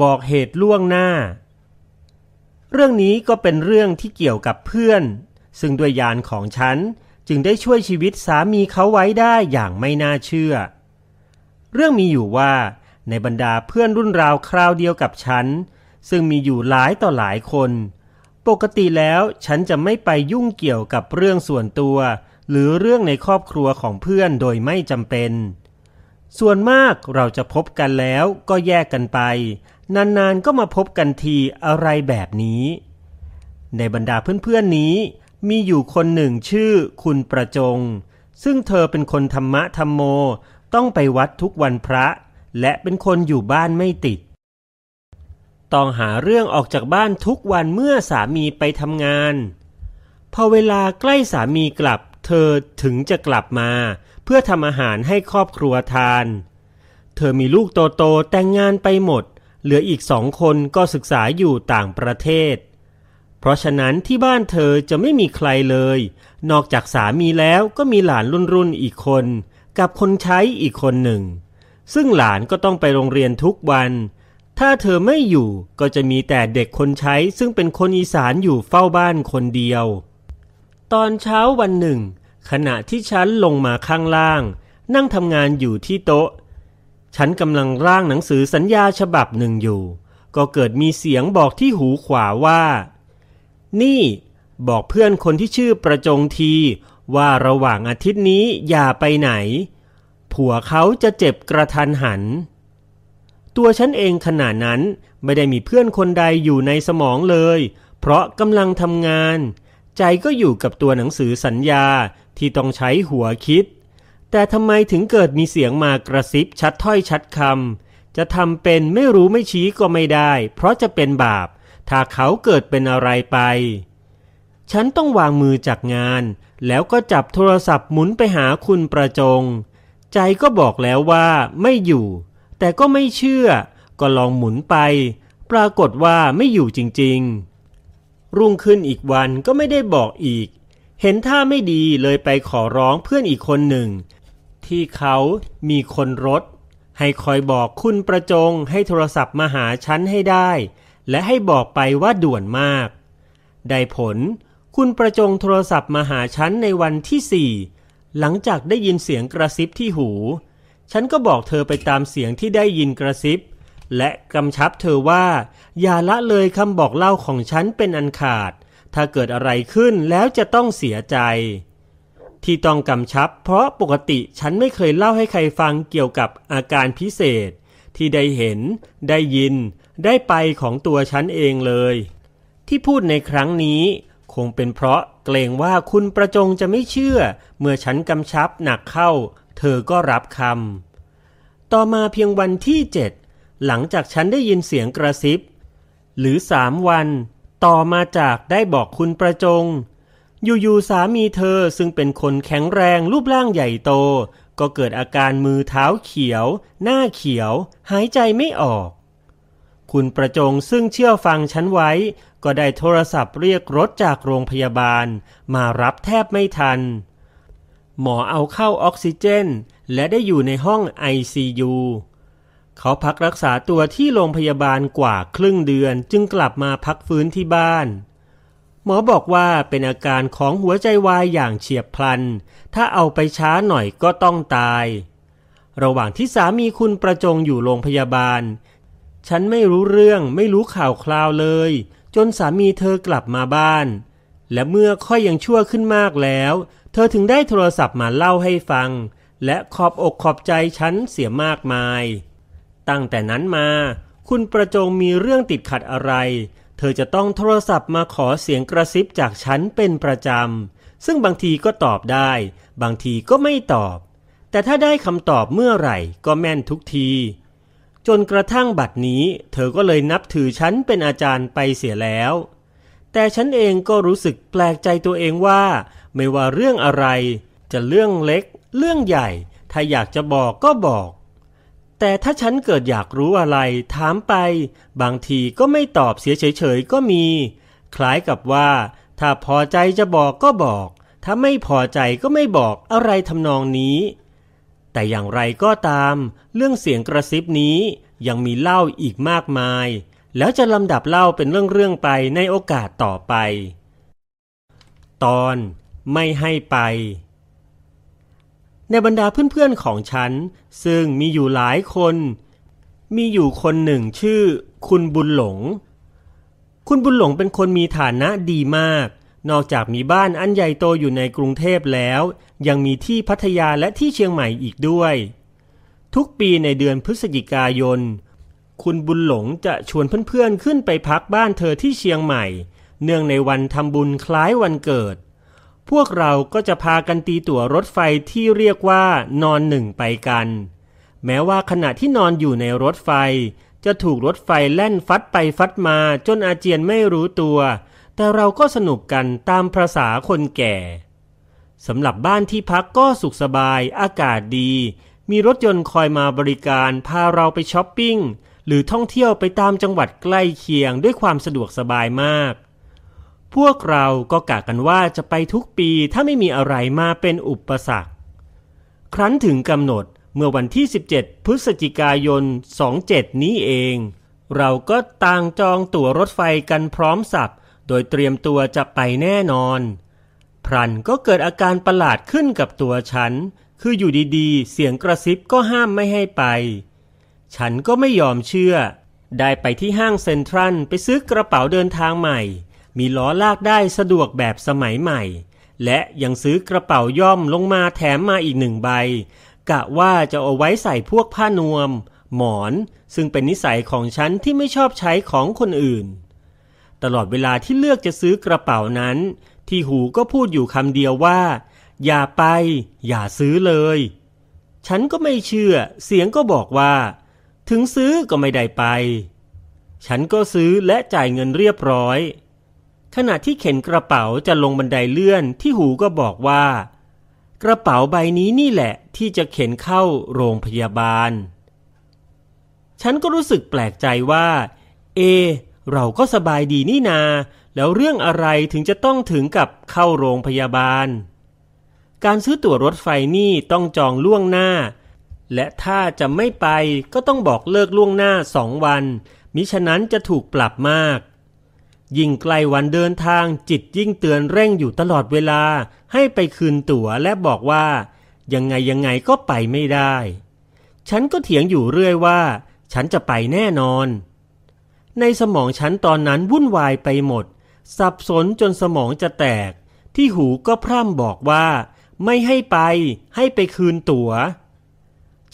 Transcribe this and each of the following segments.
บอกเหตุล่วงหน้า เรื่องนี้ก็เป็นเรื่องที่เกี่ยวกับเพื่อน ซึ่งด้วยยานของฉันจึงได้ช่วยชีวิตสามีเขาไว้ได้อย่างไม่น่าเชื่อ เรื่องมีอยู่ว่าในบรรดาเพื่อนรุ่นราวคราวเดียวกับฉัน ซึ่งมีอยู่หลายต่อหลายคน ปกติแล้วฉันจะไม่ไปยุ่งเกี่ยวกับเรื่องส่วนตัว หรือเรื่องในครอบครัวของเพื่อนโดยไม่จำเป็น ส่วนมากเราจะพบกันแล้วก็แยกกันไป นานๆก็มาพบกันทีอะไรแบบนี้ ในบรรดาเพื่อนๆนี้ มีอยู่คนหนึ่งชื่อคุณประจง ซึ่งเธอเป็นคนธรรมะธรรมโมต้องไปวัดทุกวันพระ และเป็นคนอยู่บ้านไม่ติด ต้องหาเรื่องออกจากบ้านทุกวันเมื่อสามีไปทำงาน พอเวลาใกล้สามีกลับ เธอถึงจะกลับมา เพื่อทำอาหารให้ครอบครัวทาน เธอมีลูกโตๆแต่งงานไปหมด เหลืออีกสองคนก็ศึกษาอยู่ต่างประเทศ เพราะฉะนั้นที่บ้านเธอจะไม่มีใครเลย นอกจากสามีแล้วก็มีหลานรุ่นรุ่นอีกคน กับคนใช้อีกคนหนึ่ง ซึ่งหลานก็ต้องไปโรงเรียนทุกวัน ถ้าเธอไม่อยู่ก็จะมีแต่เด็กคนใช้ซึ่งเป็นคนอีสานอยู่เฝ้าบ้านคนเดียว ตอนเช้าวันหนึ่ง ขณะที่ฉันลงมาข้างล่าง นั่งทำงานอยู่ที่โต๊ะ ฉันกำลังร่างหนังสือสัญญาฉบับหนึ่งอยู่ ก็เกิดมีเสียงบอกที่หูขวาว่า นี่บอกเพื่อนคนที่ชื่อประจงที ว่าระหว่างอาทิตย์นี้อย่าไปไหน ผัวเขาจะเจ็บกระทันหัน ตัวฉันเองขณะนั้นไม่ได้มีเพื่อนคนใดอยู่ในสมองเลย เพราะกำลังทำงาน ใจก็อยู่กับตัวหนังสือสัญญาที่ต้องใช้หัวคิด แต่ทำไมถึงเกิดมีเสียงมากระซิบชัดถ้อยชัดคำจะทำเป็นไม่รู้ไม่ชี้ก็ไม่ได้ เพราะจะเป็นบาป ถ้าเขาเกิดเป็นอะไรไป ฉันต้องวางมือจากงาน แล้วก็จับโทรศัพท์หมุนไปหาคุณประจง ใจก็บอกแล้วว่าไม่อยู่ แต่ก็ไม่เชื่อ ก็ลองหมุนไป ปรากฏว่าไม่อยู่จริง ๆ รุ่งขึ้นอีกวันก็ไม่ได้บอกอีกเห็นท่าไม่ดีเลยไปขอร้องเพื่อนอีกคนหนึ่ง ที่เขามีคนรถ ให้คอยบอกคุณประจงให้โทรศัพท์มาหาฉันให้ได้ และให้บอกไปว่าด่วนมาก ได้ผล คุณประจงโทรศัพท์มาหาฉันในวันที่สี่หลังจากได้ยินเสียงกระซิบที่หู ฉันก็บอกเธอไปตามเสียงที่ได้ยินกระซิบ และกำชับเธอว่า อย่าละเลยคำบอกเล่าของฉันเป็นอันขาด ถ้าเกิดอะไรขึ้นแล้วจะต้องเสียใจ ที่ต้องกำชับ เพราะปกติฉันไม่เคยเล่าให้ใครฟังเกี่ยวกับอาการพิเศษ ที่ได้เห็น ได้ยิน ได้ไปของตัวฉันเองเลย ที่พูดในครั้งนี้ คงเป็นเพราะเกรงว่าคุณประจงจะไม่เชื่อ เมื่อฉันกำชับหนักเข้า เธอก็รับคำต่อมาเพียงวันที่เจ็ดหลังจากฉันได้ยินเสียงกระซิบ หรือสามวัน ต่อมาจากได้บอกคุณประจง อยู่ๆสามีเธอซึ่งเป็นคนแข็งแรงรูปร่างใหญ่โต ก็เกิดอาการมือเท้าเขียว หน้าเขียว หายใจไม่ออก คุณประจงซึ่งเชื่อฟังฉันไว้ ก็ได้โทรศัพท์เรียกรถจากโรงพยาบาล มารับแทบไม่ทัน หมอเอาเข้าออกซิเจน และได้อยู่ในห้อง ICU เขาพักรักษาตัวที่โรงพยาบาลกว่าครึ่งเดือนจึงกลับมาพักฟื้นที่บ้าน หมอบอกว่าเป็นอาการของหัวใจวายอย่างเฉียบพลัน ถ้าเอาไปช้าหน่อยก็ต้องตาย ระหว่างที่สามีคุณประจงอยู่โรงพยาบาล ฉันไม่รู้เรื่องไม่รู้ข่าวคราวเลย จนสามีเธอกลับมาบ้าน และเมื่อค่อยยังชั่วขึ้นมากแล้ว เธอถึงได้โทรศัพท์มาเล่าให้ฟัง และขอบอกขอบใจฉันเสียมากมาย ตั้งแต่นั้นมา คุณประจงมีเรื่องติดขัดอะไร เธอจะต้องโทรศัพท์มาขอเสียงกระซิบจากฉันเป็นประจำ ซึ่งบางทีก็ตอบได้ บางทีก็ไม่ตอบ แต่ถ้าได้คำตอบเมื่อไหร่ก็แม่นทุกที จนกระทั่งบัดนี้ เธอก็เลยนับถือฉันเป็นอาจารย์ไปเสียแล้ว แต่ฉันเองก็รู้สึกแปลกใจตัวเองว่า ไม่ว่าเรื่องอะไร จะเรื่องเล็ก เรื่องใหญ่ ถ้าอยากจะบอกก็บอก แต่ถ้าฉันเกิดอยากรู้อะไร ถามไป บางทีก็ไม่ตอบเสียเฉยๆก็มี คล้ายกับว่า ถ้าพอใจจะบอกก็บอก ถ้าไม่พอใจก็ไม่บอกอะไรทำนองนี้ แต่อย่างไรก็ตาม เรื่องเสียงกระซิบนี้ยังมีเล่าอีกมากมาย แล้วจะลำดับเล่าเป็นเรื่องๆไปในโอกาสต่อไป ตอนไม่ให้ไป ในบรรดาเพื่อนๆของฉัน ซึ่งมีอยู่หลายคน มีอยู่คนหนึ่งชื่อ คุณบุญหลง คุณบุญหลงเป็นคนมีฐานะดีมาก นอกจากมีบ้านอันใหญ่โตอยู่ในกรุงเทพแล้ว ยังมีที่พัทยาและที่เชียงใหม่อีกด้วย ทุกปีในเดือนพฤศจิกายน คุณบุญหลงจะชวนเพื่อนๆขึ้นไปพักบ้านเธอที่เชียงใหม่ เนื่องในวันทำบุญคล้ายวันเกิด พวกเราก็จะพากันตีตั๋วรถไฟที่เรียกว่านอนหนึ่งไปกัน แม้ว่าขณะที่นอนอยู่ในรถไฟ จะถูกรถไฟแล่นฟัดไปฟัดมาจนอาเจียนไม่รู้ตัว แต่เราก็สนุกกันตามประษาคนแก่สำหรับบ้านที่พักก็สุขสบาย อากาศดี มีรถยนต์คอยมาบริการพาเราไปช้อปปิ้ง หรือท่องเที่ยวไปตามจังหวัดใกล้เคียงด้วยความสะดวกสบายมาก พวกเราก็กะกันว่าจะไปทุกปีถ้าไม่มีอะไรมาเป็นอุปสรรค ครั้นถึงกำหนดเมื่อวันที่ 17 พฤศจิกายน 27 นี้เอง เราก็ต่างจองตั๋วรถไฟกันพร้อมสับ โดยเตรียมตัวจะไปแน่นอน พรันก็เกิดอาการประหลาดขึ้นกับตัวฉัน คืออยู่ดีๆ เสียงกระซิบก็ห้ามไม่ให้ไป ฉันก็ไม่ยอมเชื่อ ได้ไปที่ห้างเซ็นทรัลไปซื้อกระเป๋าเดินทางใหม่ มีล้อลากได้สะดวกแบบสมัยใหม่ และยังซื้อกระเป๋าย่อมลงมาแถมมาอีกหนึ่งใบ กะว่าจะเอาไว้ใส่พวกผ้านวม หมอน ซึ่งเป็นนิสัยของฉันที่ไม่ชอบใช้ของคนอื่น ตลอดเวลาที่เลือกจะซื้อกระเป๋านั้น ที่หูก็พูดอยู่คำเดียวว่า อย่าไป อย่าซื้อเลย ฉันก็ไม่เชื่อ เสียงก็บอกว่า ถึงซื้อก็ไม่ได้ไป ฉันก็ซื้อและจ่ายเงินเรียบร้อย ขณะที่เข็นกระเป๋าจะลงบันไดเลื่อนที่หูก็บอกว่า กระเป๋าใบนี้นี่แหละที่จะเข็นเข้าโรงพยาบาล ฉันก็รู้สึกแปลกใจว่า เอ เราก็สบายดีนี่นา แล้วเรื่องอะไรถึงจะต้องถึงกับเข้าโรงพยาบาล การซื้อตั๋วรถไฟนี่ต้องจองล่วงหน้า และถ้าจะไม่ไปก็ต้องบอกเลิกล่วงหน้าสองวัน มิฉะนั้นจะถูกปรับมาก ยิ่งใกล้วันเดินทางจิตยิ่งเตือนเร่งอยู่ตลอดเวลา ให้ไปคืนตั๋วและบอกว่า ยังไงยังไงก็ไปไม่ได้ ฉันก็เถียงอยู่เรื่อยว่า ฉันจะไปแน่นอน ในสมองฉันตอนนั้นวุ่นวายไปหมด สับสนจนสมองจะแตก ที่หูก็พร่ำบอกว่า ไม่ให้ไป ให้ไปคืนตัว๋ว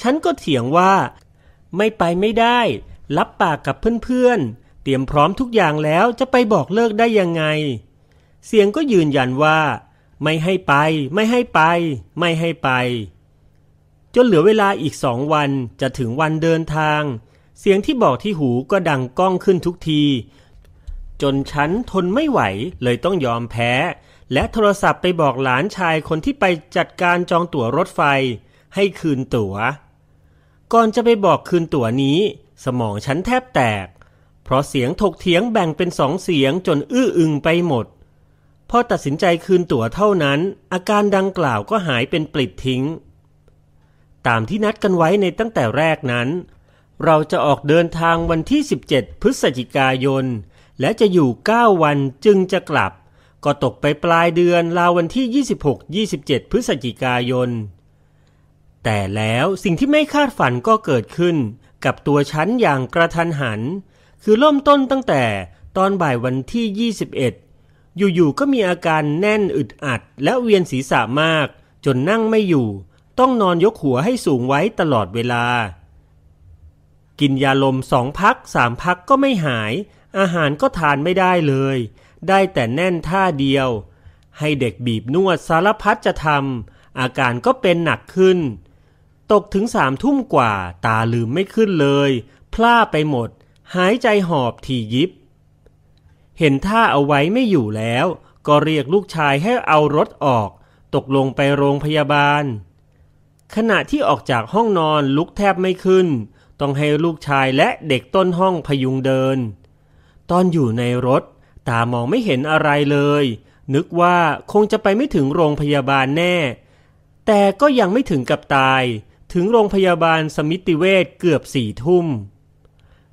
ฉันก็เถียงว่า ไม่ไปไม่ได้ รับปากกับเพื่อนๆ เตรียมพร้อมทุกอย่างแล้วจะไปบอกเลิกได้ยังไง เสียงก็ยืนยันว่า ไม่ให้ไป ไม่ให้ไป ไม่ให้ไป จนเหลือเวลาอีกสองวันจะถึงวันเดินทาง เสียงที่บอกที่หูก็ดังก้องขึ้นทุกที จนฉันทนไม่ไหวเลยต้องยอมแพ้ และโทรศัพท์ไปบอกหลานชายคนที่ไปจัดการจองตั๋วรถไฟ ให้คืนตั๋ว ก่อนจะไปบอกคืนตั๋วนี้ สมองฉันแทบแตก เพราะเสียงถกเถียงแบ่งเป็นสองเสียงจนอื้ออึงไปหมด พอตัดสินใจคืนตั๋วเท่านั้น อาการดังกล่าวก็หายเป็นปลิดทิ้ง ตามที่นัดกันไว้ในตั้งแต่แรกนั้น เราจะออกเดินทางวันที่ 17 พฤศจิกายน และจะอยู่ 9 วันจึงจะกลับ ก็ตกไปปลายเดือนราววันที่ 26-27 พฤศจิกายน แต่แล้วสิ่งที่ไม่คาดฝันก็เกิดขึ้นกับตัวฉันอย่างกระทันหัน คือเริ่มต้นตั้งแต่ตอนบ่ายวันที่ 21 อยู่ๆก็มีอาการแน่นอึดอัด และเวียนศีรษะมาก จนนั่งไม่อยู่ ต้องนอนยกหัวให้สูงไว้ตลอดเวลา กินยาลมสองพักสามพักก็ไม่หาย อาหารก็ทานไม่ได้เลย ได้แต่แน่นท่าเดียว ให้เด็กบีบนวดสารพัดจะทำอาการก็เป็นหนักขึ้น ตกถึงสามทุ่มกว่าตาลืมไม่ขึ้นเลย พล่าไปหมด หายใจหอบถี่ยิบ เห็นท่าเอาไว้ไม่อยู่แล้ว ก็เรียกลูกชายให้เอารถออก ตกลงไปโรงพยาบาล ขณะที่ออกจากห้องนอนลุกแทบไม่ขึ้น ต้องให้ลูกชายและเด็กต้นห้องพยุงเดิน ตอนอยู่ในรถ ตามองไม่เห็นอะไรเลย นึกว่าคงจะไปไม่ถึงโรงพยาบาลแน่ แต่ก็ยังไม่ถึงกับตาย ถึงโรงพยาบาลสมิติเวชเกือบสี่ทุ่ม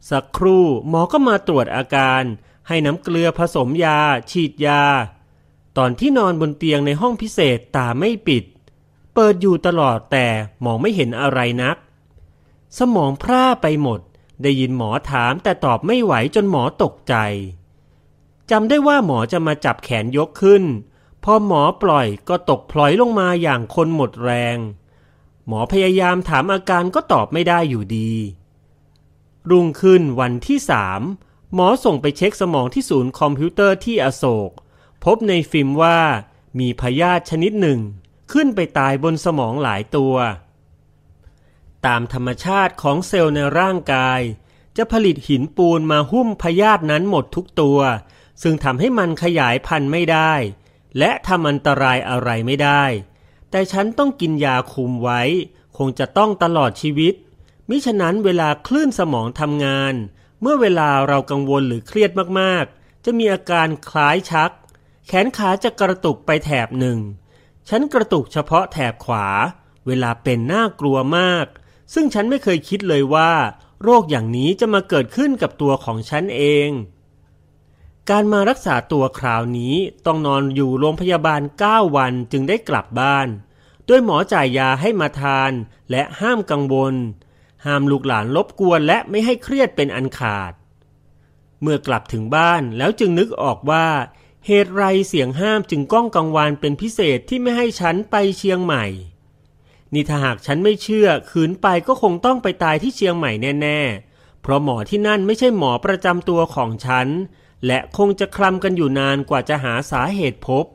สักครู่หมอก็มาตรวจอาการ ให้น้ำเกลือผสมยา ฉีดยา ตอนที่นอนบนเตียงในห้องพิเศษตาไม่ปิด เปิดอยู่ตลอดแต่มองไม่เห็นอะไรนัก สมองพร่าไปหมด ได้ยินหมอถามแต่ตอบไม่ไหวจนหมอตกใจจำได้ว่าหมอจะมาจับแขนยกขึ้น พอหมอปล่อยก็ตกผล็อยลงมาอย่างคนหมดแรง หมอพยายามถามอาการก็ตอบไม่ได้อยู่ดี รุ่งขึ้นวันที่สามหมอส่งไปเช็คสมองที่ศูนย์คอมพิวเตอร์ที่อโศก พบในฟิล์มว่ามีพยาธิชนิดหนึ่ง ขึ้นไปตายบนสมองหลายตัว ตามธรรมชาติของเซลล์ในร่างกาย จะผลิตหินปูนมาหุ้มพยาธินั้นหมดทุกตัว ซึ่งทำให้มันขยายพันธุ์ไม่ได้ และทำอันตรายอะไรไม่ได้ แต่ฉันต้องกินยาคุมไว้ คงจะต้องตลอดชีวิต มิฉะนั้นเวลาคลื่นสมองทำงาน เมื่อเวลาเรากังวลหรือเครียดมากๆ จะมีอาการคล้ายชัก แขนขาจะกระตุกไปแถบหนึ่ง ฉันกระตุกเฉพาะแถบขวา เวลาเป็นน่ากลัวมาก ซึ่งฉันไม่เคยคิดเลยว่า โรคอย่างนี้จะมาเกิดขึ้นกับตัวของฉันเอง การมารักษาตัวคราวนี้ต้องนอนอยู่โรงพยาบาล 9 วันจึงได้กลับบ้านด้วยหมอจ่ายยาให้มาทานและห้ามกังวล ห้ามลูกหลานลบกวนและไม่ให้เครียดเป็นอันขาด เมื่อกลับถึงบ้านแล้วจึงนึกออกว่า เหตุไรเสียงห้ามจึงก้องกังวานเป็นพิเศษที่ไม่ให้ฉันไปเชียงใหม่ นี่ถ้าหากฉันไม่เชื่อขืนไปก็คงต้องไปตายที่เชียงใหม่แน่ๆ เพราะหมอที่นั่นไม่ใช่หมอประจำตัวของฉัน และคงจะคลำกันอยู่นานกว่าจะหาสาเหตุพบ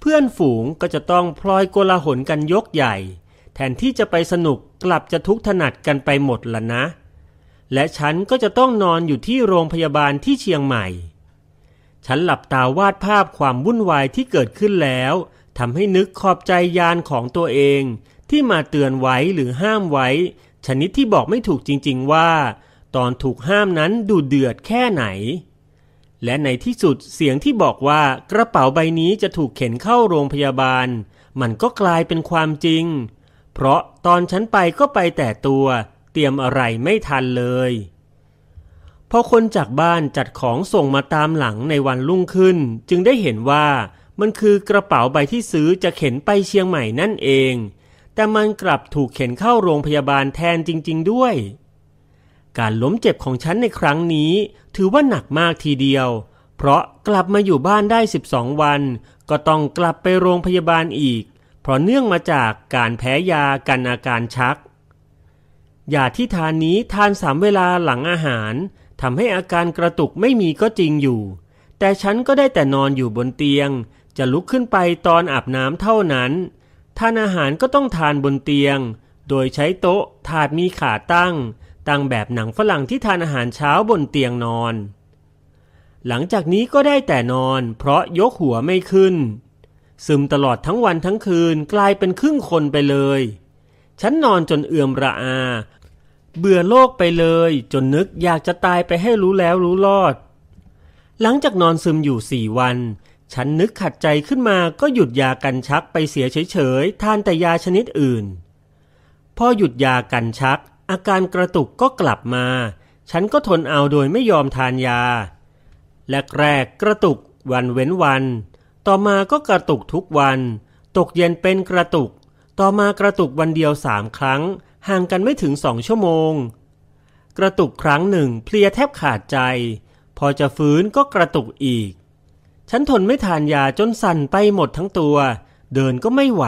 เพื่อนฝูงก็จะต้องพลอยโกลาหลกันยกใหญ่ แทนที่จะไปสนุก กลับจะทุกถนัดกันไปหมดละนะ และฉันก็จะต้องนอนอยู่ที่โรงพยาบาลที่เชียงใหม่ ฉันหลับตาวาดภาพความวุ่นวายที่เกิดขึ้นแล้วทำให้นึกขอบใจยานของตัวเอง ที่มาเตือนไว้หรือห้ามไว้ ชนิดที่บอกไม่ถูกจริง ๆว่า ตอนถูกห้ามนั้นดูเดือดแค่ไหน และในที่สุดเสียงที่บอกว่ากระเป๋าใบนี้จะถูกเข็นเข้าโรงพยาบาล มันก็กลายเป็นความจริง เพราะตอนฉันไปก็ไปแต่ตัว เตรียมอะไรไม่ทันเลยพอคนจากบ้านจัดของส่งมาตามหลังในวันรุ่งขึ้น จึงได้เห็นว่ามันคือกระเป๋าใบที่ซื้อจะเข็นไปเชียงใหม่นั่นเอง แต่มันกลับถูกเข็นเข้าโรงพยาบาลแทนจริง ๆ ด้วย การล้มเจ็บของฉันในครั้งนี้ ถือว่าหนักมากทีเดียว เพราะกลับมาอยู่บ้านได้ 12 วัน ก็ต้องกลับไปโรงพยาบาลอีก เพราะเนื่องมาจากการแพ้ยากันอาการชัก ยาที่ทานนี้ทานสามเวลาหลังอาหารทำให้อาการกระตุกไม่มีก็จริงอยู่ แต่ฉันก็ได้แต่นอนอยู่บนเตียง จะลุกขึ้นไปตอนอาบน้ำเท่านั้น ทานอาหารก็ต้องทานบนเตียง โดยใช้โต๊ะถาดมีขาตั้ง ตั้งแบบหนังฝรั่งที่ทานอาหารเช้าบนเตียงนอน หลังจากนี้ก็ได้แต่นอน เพราะยกหัวไม่ขึ้น ซึมตลอดทั้งวันทั้งคืนกลายเป็นครึ่งคนไปเลย ฉันนอนจนเอื่อมระอา เบื่อโลกไปเลย จนนึกอยากจะตายไปให้รู้แล้วรู้รอด หลังจากนอนซึมอยู่สี่วัน ฉันนึกขัดใจขึ้นมาก็หยุดยากันชักไปเสียเฉยๆ ทานแต่ยาชนิดอื่น พอหยุดยากันชัก อาการกระตุกก็กลับมา ฉันก็ทนเอาโดยไม่ยอมทานยาแรกแรกกระตุกวันเว้นวัน ต่อมาก็กระตุกทุกวัน ตกเย็นเป็นกระตุก ต่อมากระตุกวันเดียวสามครั้ง ห่างกันไม่ถึงสองชั่วโมง กระตุกครั้งหนึ่งเพลียแทบขาดใจ พอจะฟื้นก็กระตุกอีก ฉันทนไม่ทานยาจนสั่นไปหมดทั้งตัว เดินก็ไม่ไหว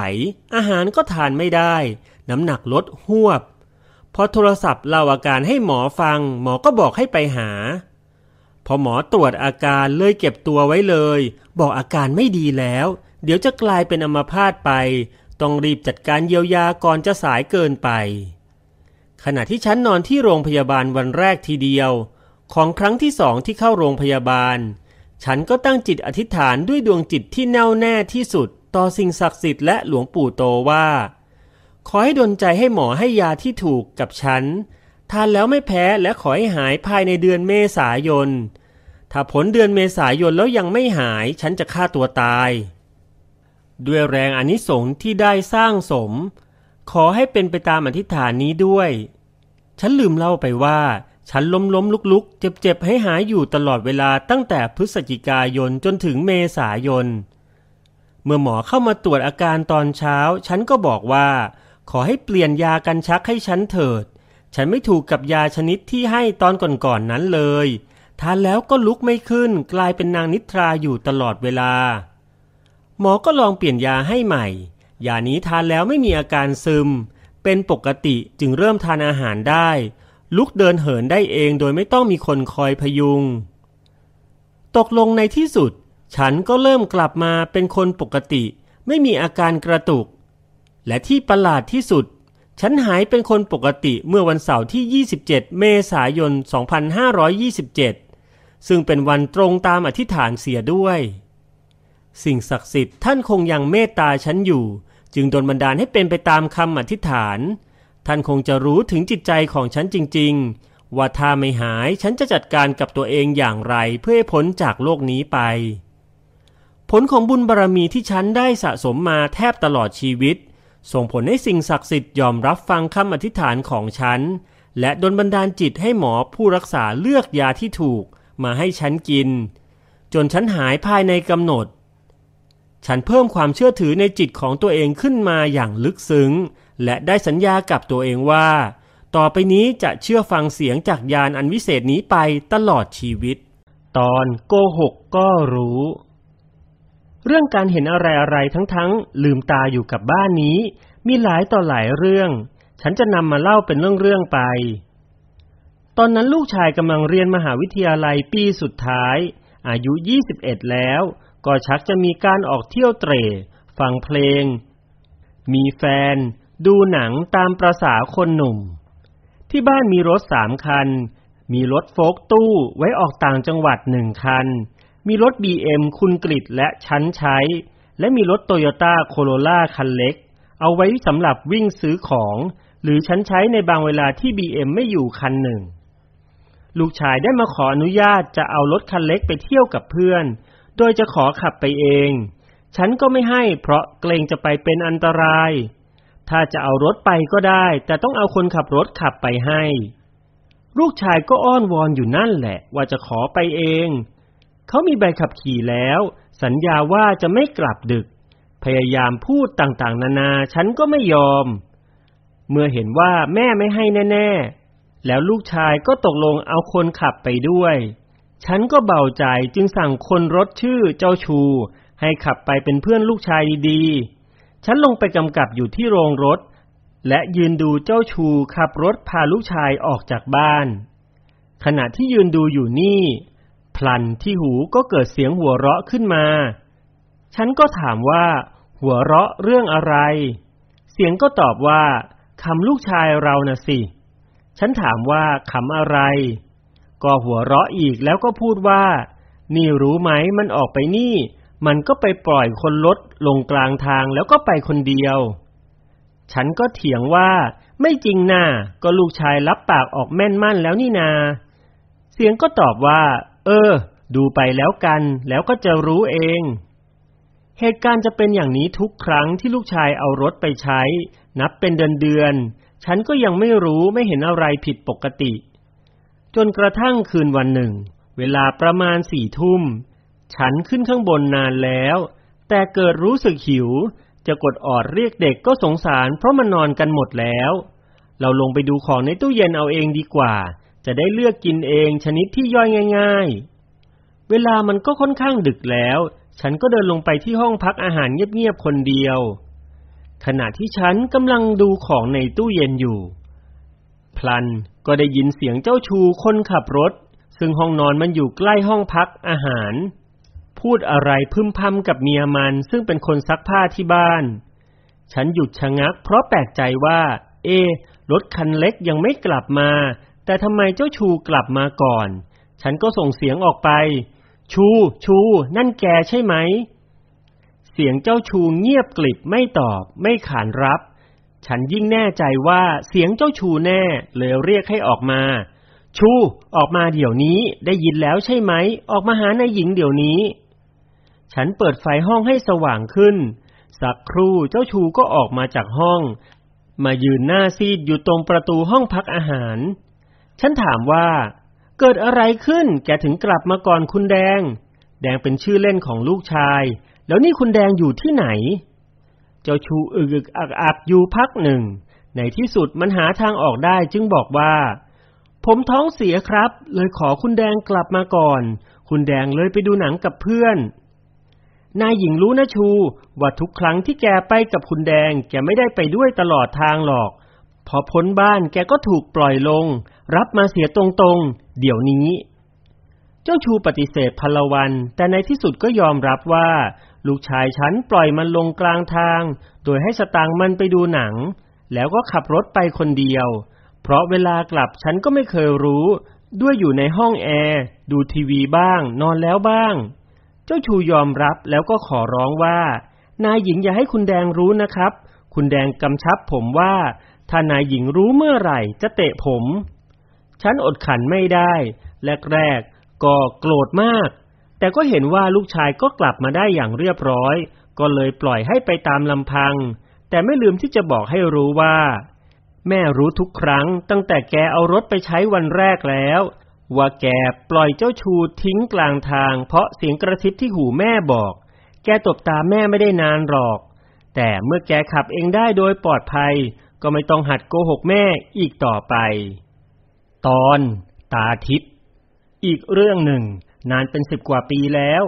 อาหารก็ทานไม่ได้ น้ำหนักลดหวบ พอโทรศัพท์เล่าอาการให้หมอฟัง หมอก็บอกให้ไปหา พอหมอตรวจอาการเลยเก็บตัวไว้เลย บอกอาการไม่ดีแล้ว เดี๋ยวจะกลายเป็นอัมพาตไป ต้องรีบจัดการเยียวยาก่อนจะสายเกินไป ขณะที่ฉันนอนที่โรงพยาบาลวันแรกทีเดียว ของครั้งที่สองที่เข้าโรงพยาบาล ฉันก็ตั้งจิตอธิษฐานด้วยดวงจิตที่แน่วแน่ที่สุด ต่อสิ่งศักดิ์สิทธิ์และหลวงปู่โตว่า ขอให้ดลใจให้หมอให้ยาที่ถูกกับฉันทานแล้วไม่แพ้และขอให้หายภายในเดือนเมษายน ถ้าผลเดือนเมษายนแล้วยังไม่หายฉันจะฆ่าตัวตาย ด้วยแรงอนิสงส์ที่ได้สร้างสม ขอให้เป็นไปตามอธิษฐานนี้ด้วย ฉันลืมเล่าไปว่า ฉันล้มล้มลุกลุกเจ็บเจ็บให้หายอยู่ตลอดเวลาตั้งแต่พฤศจิกายนจนถึงเมษายน เมื่อหมอเข้ามาตรวจอาการตอนเช้า ฉันก็บอกว่า ขอให้เปลี่ยนยากันชักให้ฉันเถิด ฉันไม่ถูกกับยาชนิดที่ให้ตอนก่อนๆนนั้นเลย ทานแล้วก็ลุกไม่ขึ้นกลายเป็นนางนิทราอยู่ตลอดเวลา หมอก็ลองเปลี่ยนยาให้ใหม่ ยานี้ทานแล้วไม่มีอาการซึม เป็นปกติจึงเริ่มทานอาหารได้ ลุกเดินเหินได้เองโดยไม่ต้องมีคนคอยพยุง ตกลงในที่สุด ฉันก็เริ่มกลับมาเป็นคนปกติ ไม่มีอาการกระตุก และที่ประหลาดที่สุด ฉันหายเป็นคนปกติเมื่อวันเสาร์ที่ 27 เมษายน 2527 ซึ่งเป็นวันตรงตามอธิษฐานเสียด้วย สิ่งศักดิ์สิทธิ์ท่านคงยังเมตตาฉันอยู่ จึงดลบันดาลให้เป็นไปตามคำอธิษฐาน ท่านคงจะรู้ถึงจิตใจของฉันจริง ๆ ว่าถ้าไม่หายฉันจะจัดการกับตัวเองอย่างไรเพื่อให้พ้นจากโลกนี้ไป ผลของบุญบารรมีที่ฉันได้สะสมมาแทบตลอดชีวิต ส่งผลให้สิ่งศักดิ์สิทธิ์ยอมรับฟังคำอธิษฐานของฉันและดลบันดาลจิตให้หมอผู้รักษาเลือกยาที่ถูก มาให้ฉันกิน จนฉันหายภายในกำหนด ฉันเพิ่มความเชื่อถือในจิตของตัวเองขึ้นมาอย่างลึกซึ้ง และได้สัญญากับตัวเองว่า ต่อไปนี้จะเชื่อฟังเสียงจากยานอันวิเศษนี้ไปตลอดชีวิต ตอนโกหกก็รู้ เรื่องการเห็นอะไรอะไรทั้งๆ ลืมตาอยู่กับบ้านนี้ มีหลายต่อหลายเรื่อง ฉันจะนำมาเล่าเป็นเรื่องๆไป ตอนนั้นลูกชายกำลังเรียนมหาวิทยาลัยปีสุดท้าย อายุ 21 แล้ว ก็ชักจะมีการออกเที่ยวเตร่ฟังเพลง มีแฟน ดูหนังตามประษาคนหนุ่ม ที่บ้านมีรถสามคัน มีรถโฟกตู้ไว้ออกต่างจังหวัดหนึ่งคัน มีรถบีเอ็มคุณกริดและชั้นใช้ และมีรถโตโยต้าโคโรล่าคันเล็ก เอาไว้สำหรับวิ่งซื้อของ หรือชั้นใช้ในบางเวลาที่บีเอ็มไม่อยู่คันหนึ่ง ลูกชายได้มาขออนุญาตจะเอารถคันเล็กไปเที่ยวกับเพื่อน โดยจะขอขับไปเอง ฉันก็ไม่ให้เพราะเกรงจะไปเป็นอันตราย ถ้าจะเอารถไปก็ได้ แต่ต้องเอาคนขับรถขับไปให้ ลูกชายก็อ้อนวอนอยู่นั่นแหละ ว่าจะขอไปเอง เขามีใบขับขี่แล้ว สัญญาว่าจะไม่กลับดึก พยายามพูดต่างๆ นานา ฉันก็ไม่ยอม เมื่อเห็นว่าแม่ไม่ให้แน่ ๆ แล้วลูกชายก็ตกลงเอาคนขับไปด้วย ฉันก็เบาใจจึงสั่งคนรถชื่อเจ้าชู ให้ขับไปเป็นเพื่อนลูกชายดีๆ ฉันลงไปกำกับอยู่ที่โรงรถ และยืนดูเจ้าชูขับรถพาลูกชายออกจากบ้าน ขณะที่ยืนดูอยู่นี่ พลันที่หูก็เกิดเสียงหัวเราะขึ้นมา ฉันก็ถามว่า หัวเราะเรื่องอะไร เสียงก็ตอบว่าคำลูกชายเราน่ะสิ ฉันถามว่าขำอะไร ก็หัวเราะอีกแล้วก็พูดว่า นี่รู้ไหมมันออกไปนี่ มันก็ไปปล่อยคนรถลงกลางทางแล้วก็ไปคนเดียว ฉันก็เถียงว่าไม่จริงน่าก็ลูกชายรับปากออกแม่นมั่นแล้วนี่นา เสียงก็ตอบว่า เออ ดูไปแล้วกัน แล้วก็จะรู้เอง เหตุการณ์จะเป็นอย่างนี้ทุกครั้งที่ลูกชายเอารถไปใช้ นับเป็นเดือนเดือน ฉันก็ยังไม่รู้ไม่เห็นอะไรผิดปกติ จนกระทั่งคืนวันหนึ่ง เวลาประมาณสี่ทุ่ม ฉันขึ้นข้างบนนานแล้ว แต่เกิดรู้สึกหิว จะกดออดเรียกเด็กก็สงสารเพราะมันนอนกันหมดแล้ว เราลงไปดูของในตู้เย็นเอาเองดีกว่า จะได้เลือกกินเองชนิดที่ย่อยง่าย ๆ เวลามันก็ค่อนข้างดึกแล้ว ฉันก็เดินลงไปที่ห้องพักอาหารเงียบๆคนเดียว ขณะที่ฉันกำลังดูของในตู้เย็นอยู่ พลันก็ได้ยินเสียงเจ้าชูคนขับรถ ซึ่งห้องนอนมันอยู่ใกล้ห้องพักอาหาร พูดอะไรพึมพำกับเมียมันซึ่งเป็นคนซักผ้าที่บ้าน ฉันหยุดชะงัก เพราะแปลกใจว่า เอ รถคันเล็กยังไม่กลับมา แต่ทำไมเจ้าชูกลับมาก่อน ฉันก็ส่งเสียงออกไป ชู ชู นั่นแกใช่ไหม เสียงเจ้าชูเงียบกลิบไม่ตอบ ไม่ขานรับ ฉันยิ่งแน่ใจว่าเสียงเจ้าชูแน่เลยเรียกให้ออกมา ชูออกมาเดี๋ยวนี้ได้ยินแล้วใช่ไหม ออกมาหานายหญิงเดี๋ยวนี้ ฉันเปิดไฟห้องให้สว่างขึ้น สักครู่เจ้าชูก็ออกมาจากห้อง มายืนหน้าซีดอยู่ตรงประตูห้องพักอาหาร ฉันถามว่า เกิดอะไรขึ้นแกถึงกลับมาก่อนคุณแดง แดงเป็นชื่อเล่นของลูกชาย แล้วนี่คุณแดงอยู่ที่ไหน เจ้าชูอึกอักอักอยู่พักหนึ่ง ในที่สุดมันหาทางออกได้จึงบอกว่า ผมท้องเสียครับ เลยขอคุณแดงกลับมาก่อน คุณแดงเลยไปดูหนังกับเพื่อน นายหญิงรู้นะชู ว่าทุกครั้งที่แกไปกับคุณแดงแกไม่ได้ไปด้วยตลอดทางหรอก พอพ้นบ้านแกก็ถูกปล่อยลง รับมาเสียตรงๆ เดี๋ยวนี้เจ้าชูปฏิเสธพลวัน แต่ในที่สุดก็ยอมรับว่า ลูกชายฉันปล่อยมันลงกลางทาง โดยให้สตางค์มันไปดูหนัง แล้วก็ขับรถไปคนเดียว เพราะเวลากลับฉันก็ไม่เคยรู้ ด้วยอยู่ในห้องแอร์ดูทีวีบ้าง นอนแล้วบ้าง เจ้าชูยอมรับแล้วก็ขอร้องว่า นายหญิงอย่าให้คุณแดงรู้นะครับ คุณแดงกำชับผมว่า ถ้านายหญิงรู้เมื่อไหร่จะเตะผม ฉันอดขันไม่ได้แรกๆก็โกรธมาก แต่ก็เห็นว่าลูกชายก็กลับมาได้อย่างเรียบร้อย ก็เลยปล่อยให้ไปตามลำพัง แต่ไม่ลืมที่จะบอกให้รู้ว่า แม่รู้ทุกครั้ง ตั้งแต่แกเอารถไปใช้วันแรกแล้ว ว่าแกปล่อยเจ้าชูทิ้งกลางทาง เพราะเสียงกระซิบที่หูแม่บอก แกตบตาแม่ไม่ได้นานหรอก แต่เมื่อแกขับเองได้โดยปลอดภัย ก็ไม่ต้องหัดโกหกแม่อีกต่อไป ตอน ตาทิพย์อีกเรื่องหนึ่ง นานเป็นสิบกว่าปีแล้ว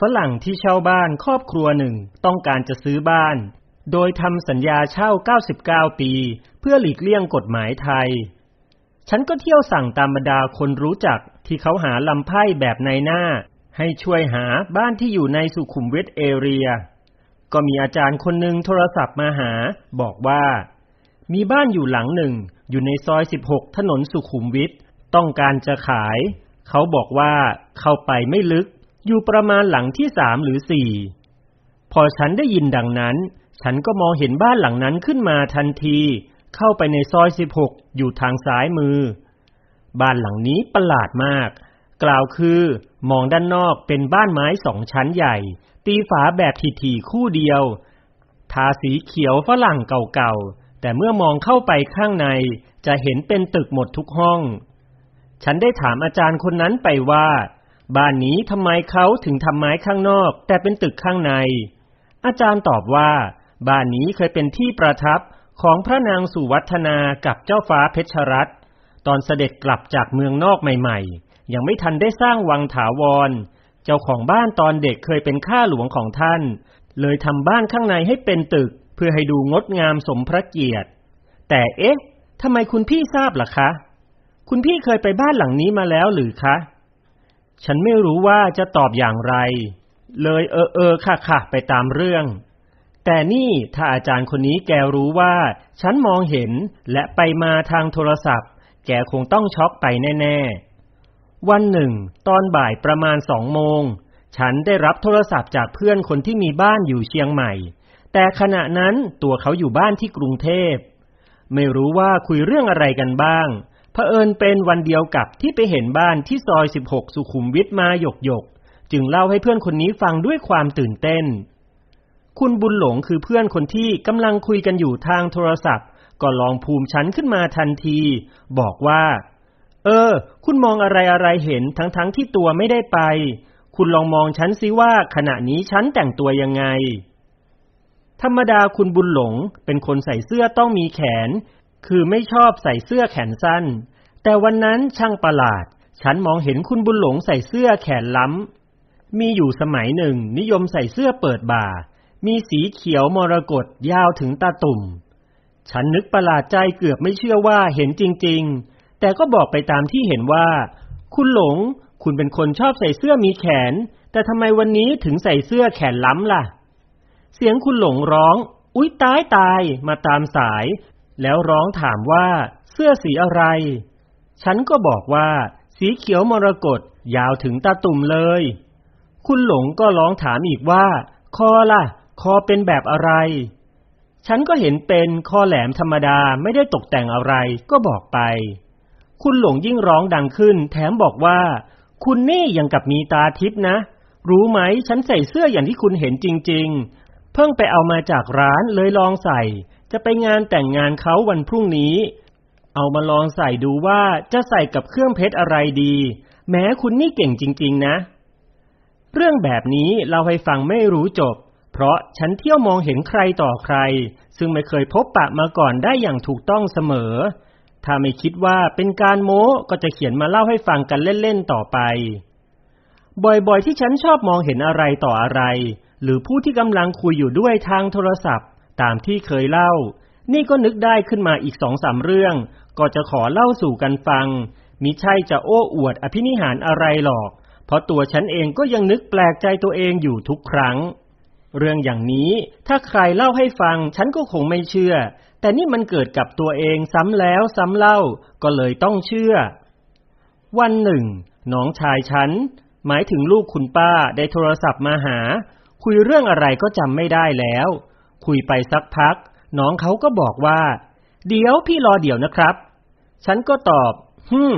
ฝรั่งที่เช่าบ้านครอบครัวหนึ่งต้องการจะซื้อบ้าน โดยทำสัญญาเช่า 99 ปี เพื่อหลีกเลี่ยงกฎหมายไทย ฉันก็เที่ยวสั่งตามบรรดาคนรู้จักที่เขาหาลำไพ่แบบในหน้า ให้ช่วยหาบ้านที่อยู่ในสุขุมวิทเอเรีย ก็มีอาจารย์คนหนึ่งโทรศัพท์มาหา บอกว่า มีบ้านอยู่หลังหนึ่งอยู่ในซอย 16 ถนนสุขุมวิทต้องการจะขาย เขาบอกว่าเข้าไปไม่ลึกอยู่ประมาณหลังที่สามหรือสี่พอฉันได้ยินดังนั้น ฉันก็มองเห็นบ้านหลังนั้นขึ้นมาทันที เข้าไปในซอย16อยู่ทางซ้ายมือ บ้านหลังนี้ประหลาดมาก กล่าวคือมองด้านนอกเป็นบ้านไม้สองชั้นใหญ่ ตีฝาแบบถี่ๆคู่เดียว ทาสีเขียวฝรั่งเก่าๆ แต่เมื่อมองเข้าไปข้างในจะเห็นเป็นตึกหมดทุกห้อง ฉันได้ถามอาจารย์คนนั้นไปว่า บ้านนี้ทำไมเขาถึงทำไม้ข้างนอก แต่เป็นตึกข้างใน อาจารย์ตอบว่า บ้านนี้เคยเป็นที่ประทับของพระนางสุวัฒนากับเจ้าฟ้าเพชรรัตน์ตอนเสด็จกลับจากเมืองนอกใหม่ๆ ยังไม่ทันได้สร้างวังถาวร เจ้าของบ้านตอนเด็กเคยเป็นข้าหลวงของท่าน เลยทำบ้านข้างในให้เป็นตึก เพื่อให้ดูงดงามสมพระเกียรติ แต่เอ๊ะทำไมคุณพี่ทราบล่ะคะ คุณพี่เคยไปบ้านหลังนี้มาแล้วหรือคะ ฉันไม่รู้ว่าจะตอบอย่างไร เลยเออเออค่ะค่ะไปตามเรื่อง แต่นี่ถ้าอาจารย์คนนี้แกรู้ว่า ฉันมองเห็นและไปมาทางโทรศัพท์ แกคงต้องช็อกไปแน่ ๆ วันหนึ่ง ตอนบ่ายประมาณสองโมง ฉันได้รับโทรศัพท์จากเพื่อนคนที่มีบ้านอยู่เชียงใหม่ แต่ขณะนั้นตัวเขาอยู่บ้านที่กรุงเทพ ไม่รู้ว่าคุยเรื่องอะไรกันบ้าง เผอิญเป็นวันเดียวกับที่ไปเห็นบ้านที่ซอย 16 สุขุมวิทมาหยกหยก จึงเล่าให้เพื่อนคนนี้ฟังด้วยความตื่นเต้น คุณบุญหลงคือเพื่อนคนที่กำลังคุยกันอยู่ทางโทรศัพท์ ก็ลองภูมิฉันขึ้นมาทันที บอกว่า เออ คุณมองอะไรอะไรเห็นทั้งๆทที่ตัวไม่ได้ไป คุณลองมองฉันซิว่าขณะนี้ฉันแต่งตัวยังไงธรรมดาคุณบุญหลงเป็นคนใส่เสื้อต้องมีแขน คือไม่ชอบใส่เสื้อแขนสั้น แต่วันนั้นช่างประหลาด ฉันมองเห็นคุณบุญหลงใส่เสื้อแขนล้ำ มีอยู่สมัยหนึ่งนิยมใส่เสื้อเปิดบ่า มีสีเขียวมรกตยาวถึงตาตุ่ม ฉันนึกประหลาดใจเกือบไม่เชื่อว่าเห็นจริง ๆ แต่ก็บอกไปตามที่เห็นว่า คุณหลง คุณเป็นคนชอบใส่เสื้อมีแขน แต่ทำไมวันนี้ถึงใส่เสื้อแขนล้ำล่ะ เสียงคุณหลงร้องอุ๊ยตายตายมาตามสาย แล้วร้องถามว่าเสื้อสีอะไร ฉันก็บอกว่าสีเขียวมรกตยาวถึงตาตุ่มเลย คุณหลงก็ร้องถามอีกว่า คอล่ะ คอเป็นแบบอะไร ฉันก็เห็นเป็นคอแหลมธรรมดาไม่ได้ตกแต่งอะไรก็บอกไป คุณหลงยิ่งร้องดังขึ้น แถมบอกว่า คุณนี่ยังกับมีตาทิพนะ รู้ไหมฉันใส่เสื้ออย่างที่คุณเห็นจริง ๆ เพิ่งไปเอามาจากร้านเลยลองใส่ จะไปงานแต่งงานเขาวันพรุ่งนี้ เอามาลองใส่ดูว่าจะใส่กับเครื่องเพชรอะไรดี แม้คุณนี่เก่งจริง ๆ นะ เรื่องแบบนี้เราให้ฟังไม่รู้จบ เพราะฉันเที่ยวมองเห็นใครต่อใคร ซึ่งไม่เคยพบปะมาก่อนได้อย่างถูกต้องเสมอ ถ้าไม่คิดว่าเป็นการโม้ก็จะเขียนมาเล่าให้ฟังกันเล่น ๆ ต่อไปบ่อยๆ ที่ฉันชอบมองเห็นอะไรต่ออะไร หรือผู้ที่กำลังคุยอยู่ด้วยทางโทรศัพท์ ตามที่เคยเล่า นี่ก็นึกได้ขึ้นมาอีกสองสามเรื่อง ก็จะขอเล่าสู่กันฟัง มิใช่จะโอ้อวดอภินิหารอะไรหรอก เพราะตัวฉันเองก็ยังนึกแปลกใจตัวเองอยู่ทุกครั้ง เรื่องอย่างนี้ถ้าใครเล่าให้ฟัง ฉันก็คงไม่เชื่อ แต่นี่มันเกิดกับตัวเองซ้ำแล้วซ้ำเล่า ก็เลยต้องเชื่อ วันหนึ่งน้องชายฉัน หมายถึงลูกคุณป้าได้โทรศัพท์มาหา คุยเรื่องอะไรก็จำไม่ได้แล้ว คุยไปสักพัก น้องเขาก็บอกว่า เดี๋ยวพี่รอเดี๋ยวนะครับ ฉันก็ตอบฮึม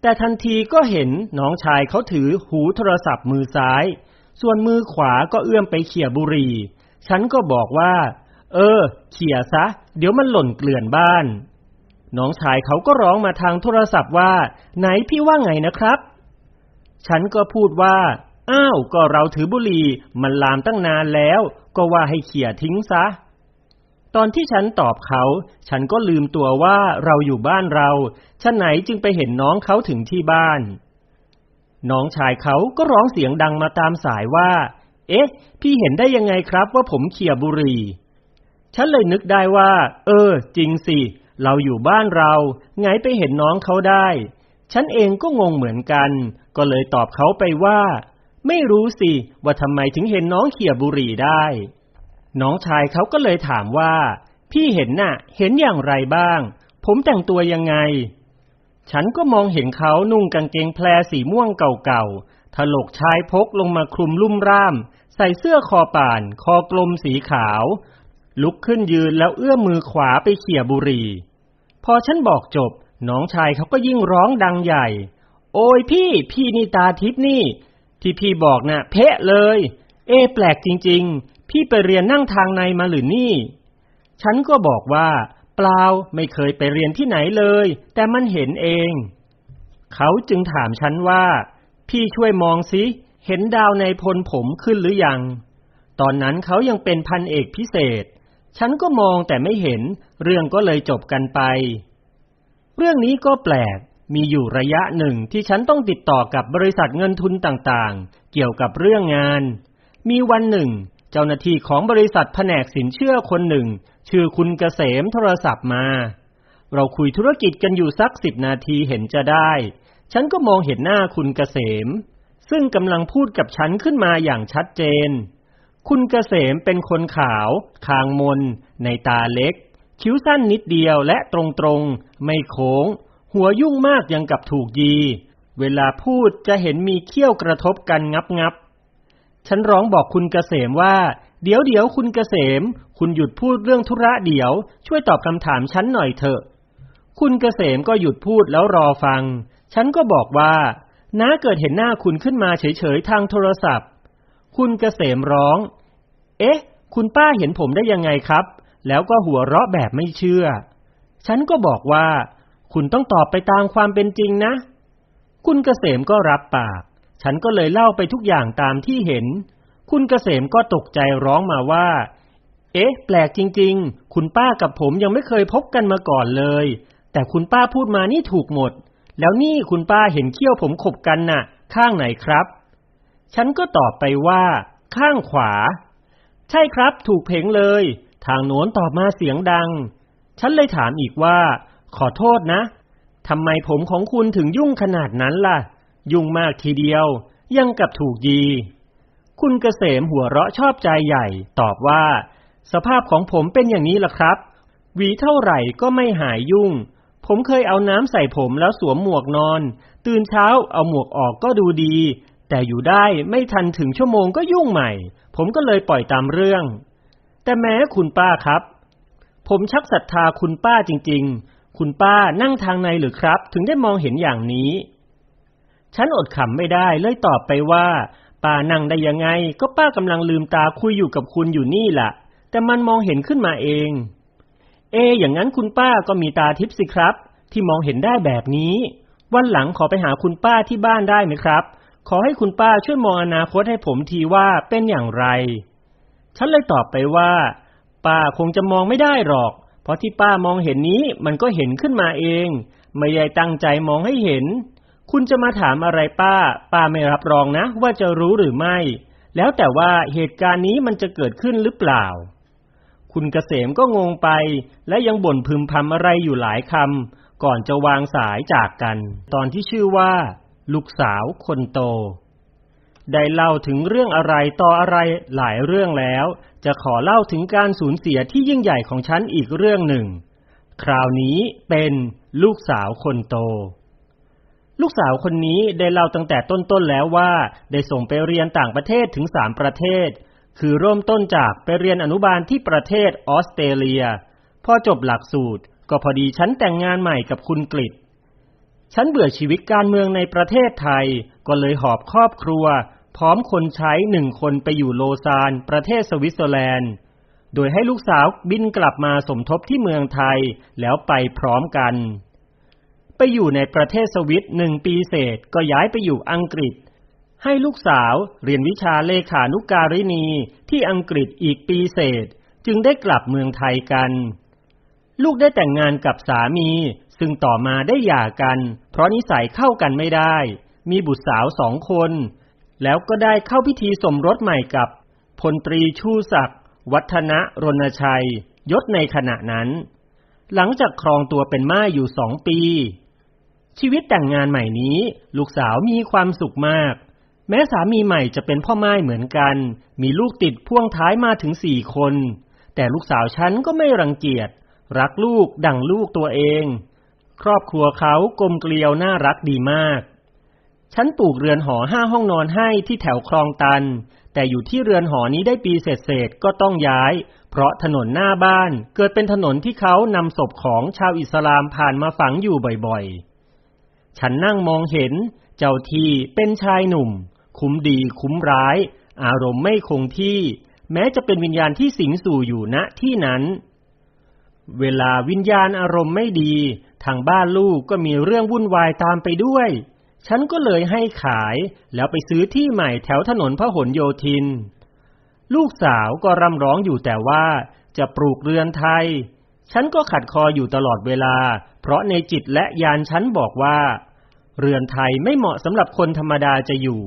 แต่ทันทีก็เห็นน้องชายเขาถือหูโทรศัพท์มือซ้าย ส่วนมือขวาก็เอื้อมไปเขี่ยบุหรี่ ฉันก็บอกว่า เออ เขี่ยซะ เดี๋ยวมันหล่นเกลื่อนบ้าน น้องชายเขาก็ร้องมาทางโทรศัพท์ว่า ไหนพี่ว่าไงนะครับ ฉันก็พูดว่า อ้าว ก็เราถือบุหรี่ มันลามตั้งนานแล้ว ก็ว่าให้เขี่ยทิ้งซะ ตอนที่ฉันตอบเขา ฉันก็ลืมตัวว่าเราอยู่บ้านเราฉะไหนจึงไปเห็นน้องเขาถึงที่บ้าน น้องชายเขาก็ร้องเสียงดังมาตามสายว่า เอ๊ะ พี่เห็นได้ยังไงครับว่าผมเขี่ยบุหรี่ ฉันเลยนึกได้ว่า เออ จริงสิ เราอยู่บ้านเรา ไงไปเห็นน้องเขาได้ ฉันเองก็งงเหมือนกัน ก็เลยตอบเขาไปว่า ไม่รู้สิว่าทำไมถึงเห็นน้องเขี่ยบุหรี่ได้ น้องชายเขาก็เลยถามว่า พี่เห็นน่ะ เห็นอย่างไรบ้าง ผมแต่งตัวยังไง ฉันก็มองเห็นเขานุ่งกางเกงแพรสีม่วงเก่าๆถลกชายพกลงมาคลุมลุ่มร่าม ใส่เสื้อคอป่าน คอกลมสีขาว ลุกขึ้นยืนแล้วเอื้อมมือขวาไปเขี่ยบุหรี่ พอฉันบอกจบ น้องชายเขาก็ยิ่งร้องดังใหญ่ โอ้ยพี่ พี่นี่ตาทิพนี่ ที่พี่บอกนะ่ะ เพะเลย เอ แปลกจริง ๆ พี่ไปเรียนนั่งทางในมาหรือนี่ ฉันก็บอกว่า เปล่าไม่เคยไปเรียนที่ไหนเลย แต่มันเห็นเอง เขาจึงถามฉันว่า พี่ช่วยมองสิ เห็นดาวในพลผมขึ้นหรือยัง ตอนนั้นเขายังเป็นพันเอกพิเศษ ฉันก็มองแต่ไม่เห็น เรื่องก็เลยจบกันไป เรื่องนี้ก็แปลก มีอยู่ระยะหนึ่งที่ฉันต้องติดต่อกับบริษัทเงินทุนต่างๆ เกี่ยวกับเรื่องงาน มีวันหนึ่ง เจ้าหน้าที่ของบริษัทแผนกสินเชื่อคนหนึ่ง ชื่อคุณเกษมโทรศัพท์มา เราคุยธุรกิจกันอยู่สักสิบนาทีเห็นจะได้ ฉันก็มองเห็นหน้าคุณเกษม ซึ่งกำลังพูดกับฉันขึ้นมาอย่างชัดเจน คุณเกษมเป็นคนขาว คางมน ในตาเล็ก คิ้วสั้นนิดเดียวและตรงๆ ไม่โค้ง หัวยุ่งมากยังกับถูกยี เวลาพูดจะเห็นมีเขี้ยวกระทบกันงับงับ ฉันร้องบอกคุณเกษมว่า เดี๋ยวเดี๋ยวคุณเกษม คุณหยุดพูดเรื่องธุระเดี๋ยว ช่วยตอบคำถามฉันหน่อยเถอะ คุณเกษมก็หยุดพูดแล้วรอฟัง ฉันก็บอกว่าน้าเกิดเห็นหน้าคุณขึ้นมาเฉยๆทางโทรศัพท์ คุณเกษมร้อง เอ๊ะ คุณป้าเห็นผมได้ยังไงครับ แล้วก็หัวเราะแบบไม่เชื่อ ฉันก็บอกว่า คุณต้องตอบไปตามความเป็นจริงนะ คุณเกษมก็รับปาก ฉันก็เลยเล่าไปทุกอย่างตามที่เห็น คุณเกษมก็ตกใจร้องมาว่า เอ๊ะ แปลกจริง ๆ คุณป้ากับผมยังไม่เคยพบกันมาก่อนเลย แต่คุณป้าพูดมานี่ถูกหมด แล้วนี่คุณป้าเห็นเขี้ยวผมขบกันน่ะ ข้างไหนครับ ฉันก็ตอบไปว่า ข้างขวา ใช่ครับ ถูกเพ่งเลย ทางโน้นตอบมาเสียงดัง ฉันเลยถามอีกว่า ขอโทษนะทำไมผมของคุณถึงยุ่งขนาดนั้นล่ะ ยุ่งมากทีเดียว ยังกับถูกยี คุณเกษมหัวเราะชอบใจใหญ่ ตอบว่า สภาพของผมเป็นอย่างนี้ล่ะครับ หวีเท่าไหร่ก็ไม่หายยุ่ง ผมเคยเอาน้ำใส่ผมแล้วสวมหมวกนอน ตื่นเช้าเอาหมวกออกก็ดูดี แต่อยู่ได้ไม่ทันถึงชั่วโมงก็ยุ่งใหม่ ผมก็เลยปล่อยตามเรื่อง แต่แม้คุณป้าครับ ผมชักศรัทธาคุณป้าจริง ๆ คุณป้านั่งทางในหรือครับ ถึงได้มองเห็นอย่างนี้ ฉันอดขำไม่ได้เลยตอบไปว่า ป้านั่งได้ยังไง ก็ป้ากำลังลืมตาคุยอยู่กับคุณอยู่นี่แหละแต่มันมองเห็นขึ้นมาเอง เอ อย่างนั้นคุณป้าก็มีตาทิพย์สิครับ ที่มองเห็นได้แบบนี้ วันหลังขอไปหาคุณป้าที่บ้านได้ไหมครับ ขอให้คุณป้าช่วยมองอนาคตให้ผมทีว่าเป็นอย่างไร ฉันเลยตอบไปว่า ป้าคงจะมองไม่ได้หรอก เพราะที่ป้ามองเห็นนี้มันก็เห็นขึ้นมาเอง ไม่ได้ตั้งใจมองให้เห็น คุณจะมาถามอะไรป้า ป้าไม่รับรองนะ ว่าจะรู้หรือไม่ แล้วแต่ว่าเหตุการณ์นี้มันจะเกิดขึ้นหรือเปล่า คุณเกษมก็งงไป และยังบ่นพึมพำอะไรอยู่หลายคำก่อนจะวางสายจากกัน ตอนที่ชื่อว่า ลูกสาวคนโตได้เล่าถึงเรื่องอะไรต่ออะไรหลายเรื่องแล้ว จะขอเล่าถึงการสูญเสียที่ยิ่งใหญ่ของฉันอีกเรื่องหนึ่ง คราวนี้เป็นลูกสาวคนโต ลูกสาวคนนี้ได้เล่าตั้งแต่ต้นๆแล้วว่า ได้ส่งไปเรียนต่างประเทศถึงสามประเทศ คือเริ่มต้นจากไปเรียนอนุบาลที่ประเทศออสเตรเลีย พอจบหลักสูตร ก็พอดีฉันแต่งงานใหม่กับคุณกฤษฉันเบื่อชีวิตการเมืองในประเทศไทย ก็เลยหอบครอบครัว พร้อมคนใช้หนึ่งคนไปอยู่โลซานประเทศสวิตเซอร์แลนด์ โดยให้ลูกสาวบินกลับมาสมทบที่เมืองไทยแล้วไปพร้อมกัน ไปอยู่ในประเทศสวิตหนึ่งปีเศษก็ย้ายไปอยู่อังกฤษ ให้ลูกสาวเรียนวิชาเลขานุการินีที่อังกฤษอีกปีเศษ จึงได้กลับเมืองไทยกัน ลูกได้แต่งงานกับสามี ซึ่งต่อมาได้หย่ากัน เพราะนิสัยเข้ากันไม่ได้ มีบุตรสาวสองคน แล้วก็ได้เข้าพิธีสมรสใหม่กับพลตรีชูศักดิ์วัฒนรณชัยยศในขณะนั้น หลังจากครองตัวเป็นม่ายอยู่สองปี ชีวิตแต่งงานใหม่นี้ ลูกสาวมีความสุขมาก แม้สามีใหม่จะเป็นพ่อไม้เหมือนกัน มีลูกติดพ่วงท้ายมาถึงสี่คน แต่ลูกสาวฉันก็ไม่รังเกียจ รักลูกดั่งลูกตัวเอง ครอบครัวเขากลมเกลียวน่ารักดีมาก ฉันปลูกเรือนหอห้าห้องนอนให้ที่แถวคลองตัน แต่อยู่ที่เรือนหอนี้ได้ปีเศษๆก็ต้องย้าย เพราะถนนหน้าบ้านเกิดเป็นถนนที่เขานำศพของชาวอิสลามผ่านมาฝังอยู่บ่อยๆ ฉันนั่งมองเห็น เจ้าที่เป็นชายหนุ่ม คุ้มดีคุ้มร้าย อารมณ์ไม่คงที่ แม้จะเป็นวิญญาณที่สิงสู่อยู่ณที่นั้น เวลาวิญญาณอารมณ์ไม่ดี ทางบ้านลูกก็มีเรื่องวุ่นวายตามไปด้วย ฉันก็เลยให้ขายแล้วไปซื้อที่ใหม่แถวถนนพหลโยธิน ลูกสาวก็รำร้องอยู่แต่ว่าจะปลูกเรือนไทย ฉันก็ขัดคออยู่ตลอดเวลา เพราะในจิตและยานฉันบอกว่า เรือนไทยไม่เหมาะสำหรับคนธรรมดาจะอยู่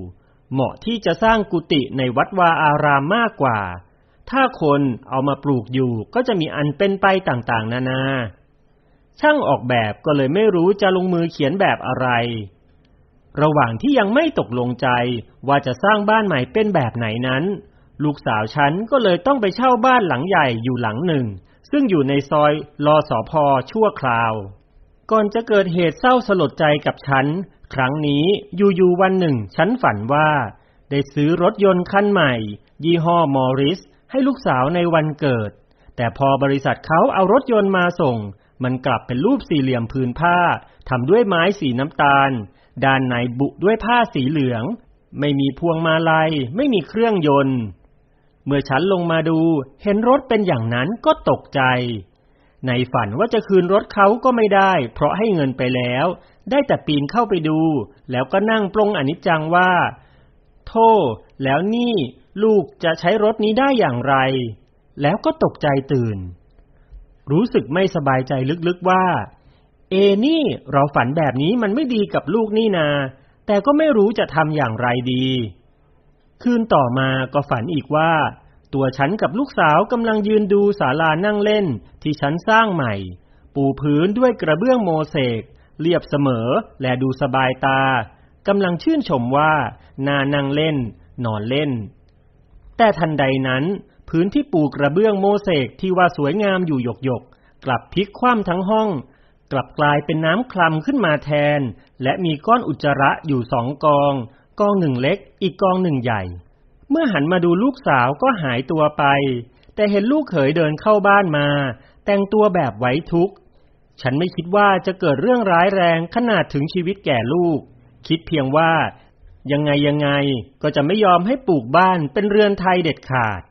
เหมาะที่จะสร้างกุฏิในวัดวาอารามมากกว่า ถ้าคนเอามาปลูกอยู่ก็จะมีอันเป็นไปต่างๆ นานา ช่างออกแบบก็เลยไม่รู้จะลงมือเขียนแบบอะไร ระหว่างที่ยังไม่ตกลงใจว่าจะสร้างบ้านใหม่เป็นแบบไหนนั้น ลูกสาวฉันก็เลยต้องไปเช่าบ้านหลังใหญ่อยู่หลังหนึ่ง ซึ่งอยู่ในซอยรอสอพอชั่วคราว ก่อนจะเกิดเหตุเศร้าสลดใจกับฉัน ครั้งนี้อยู่ๆวันหนึ่ง ฉันฝันว่า ได้ซื้อรถยนต์คันใหม่ ยี่ห้อมอริส ให้ลูกสาวในวันเกิด แต่พอบริษัทเขาเอารถยนต์มาส่ง มันกลับเป็นรูปสี่เหลี่ยมผืนผ้าทำด้วยไม้สีน้ำตาล ด้านในบุด้วยผ้าสีเหลือง ไม่มีพวงมาลัย ไม่มีเครื่องยนต์ เมื่อฉันลงมาดูเห็นรถเป็นอย่างนั้นก็ตกใจ ในฝันว่าจะคืนรถเขาก็ไม่ได้ เพราะให้เงินไปแล้ว ได้แต่ปีนเข้าไปดู แล้วก็นั่งปรงอนิจจังว่าโธ่แล้วนี่ลูกจะใช้รถนี้ได้อย่างไร แล้วก็ตกใจตื่น รู้สึกไม่สบายใจลึกๆว่า เอนี่เราฝันแบบนี้มันไม่ดีกับลูกนี่นา แต่ก็ไม่รู้จะทำอย่างไรดี คืนต่อมาก็ฝันอีกว่า ตัวฉันกับลูกสาวกำลังยืนดูศาลานั่งเล่นที่ฉันสร้างใหม่ ปูพื้นด้วยกระเบื้องโมเสกเรียบเสมอและดูสบายตากำลังชื่นชมว่านานั่งเล่น นอนเล่น แต่ทันใดนั้น พื้นที่ปูกระเบื้องโมเสกที่ว่าสวยงามอยู่หยกหยกๆกลับพลิกคว่ำทั้งห้อง กลับกลายเป็นน้ำคลำขึ้นมาแทน และมีก้อนอุจจาระอยู่สองกอง กองหนึ่งเล็ก อีกกองหนึ่งใหญ่ เมื่อหันมาดูลูกสาวก็หายตัวไป แต่เห็นลูกเขยเดินเข้าบ้านมา แต่งตัวแบบไว้ทุกข์ ฉันไม่คิดว่าจะเกิดเรื่องร้ายแรงขนาดถึงชีวิตแก่ลูก คิดเพียงว่า ยังไงยังไงก็จะไม่ยอมให้ปลูกบ้านเป็นเรือนไทยเด็ดขาด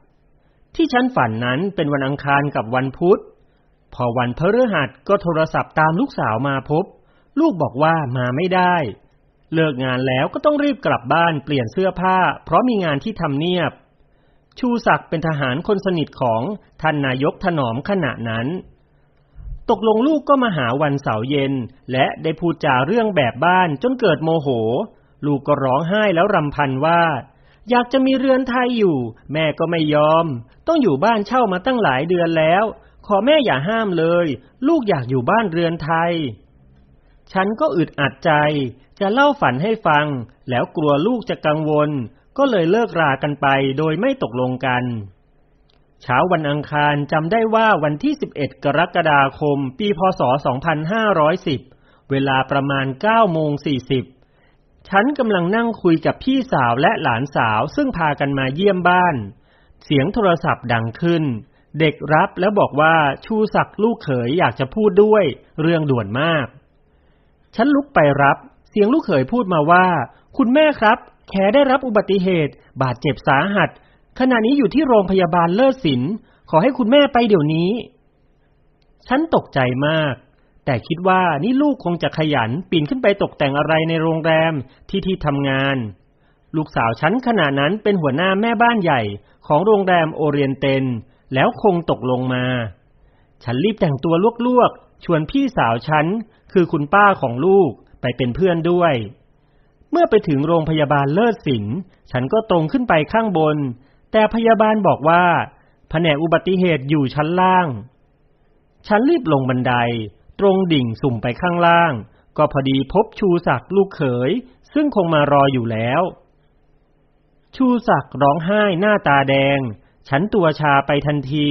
ที่ฉันฝันนั้นเป็นวันอังคารกับวันพุธ พอวันพฤหัสก็โทรศัพท์ตามลูกสาวมาพบ ลูกบอกว่ามาไม่ได้ เลิกงานแล้วก็ต้องรีบกลับบ้านเปลี่ยนเสื้อผ้า เพราะมีงานที่ทำเนียบ ชูศักดิ์เป็นทหารคนสนิทของท่านนายกถนอมขณะนั้น ตกลงลูกก็มาหาวันเสาร์เย็น และได้พูดจาเรื่องแบบบ้านจนเกิดโมโห ลูกก็ร้องไห้แล้วรำพันว่าอยากจะมีเรือนไทยอยู่ แม่ก็ไม่ยอม ต้องอยู่บ้านเช่ามาตั้งหลายเดือนแล้ว ขอแม่อย่าห้ามเลย ลูกอยากอยู่บ้านเรือนไทย ฉันก็อึดอัดใจ จะเล่าฝันให้ฟัง แล้วกลัวลูกจะกังวล ก็เลยเลิกรากันไปโดยไม่ตกลงกัน เช้าวันอังคารจำได้ว่าวันที่ 11 กรกฎาคม ปีพศ 2510 เวลาประมาณ9โมง40 ฉันกำลังนั่งคุยกับพี่สาวและหลานสาวซึ่งพากันมาเยี่ยมบ้าน เสียงโทรศัพท์ดังขึ้น เด็กรับแล้วบอกว่าชูศักดิ์ลูกเขยอยากจะพูดด้วย เรื่องด่วนมาก ฉันลุกไปรับ เสียงลูกเขยพูดมาว่า คุณแม่ครับ แขได้รับอุบัติเหตุ บาดเจ็บสาหัส ขณะนี้อยู่ที่โรงพยาบาลเลิศศิลป์ขอให้คุณแม่ไปเดี๋ยวนี้ ฉันตกใจมาก แต่คิดว่านี่ลูกคงจะขยันปีนขึ้นไปตกแต่งอะไรในโรงแรมที่ที่ทำงาน ลูกสาวฉันขณะนั้นเป็นหัวหน้าแม่บ้านใหญ่ของโรงแรมโอเรียนเตน แล้วคงตกลงมา ฉันรีบแต่งตัวลวกๆ ชวนพี่สาวฉัน คือคุณป้าของลูกไปเป็นเพื่อนด้วย เมื่อไปถึงโรงพยาบาลเลิศศิลป์ฉันก็ตรงขึ้นไปข้างบน แต่พยาบาลบอกว่า แผนกอุบัติเหตุอยู่ชั้นล่าง ฉันรีบลงบันได ตรงดิ่งสุ่มไปข้างล่าง ก็พอดีพบชูศักดิ์ลูกเขย ซึ่งคงมารออยู่แล้ว ชูศักดิ์ร้องไห้หน้าตาแดง ฉันตัวชาไปทันที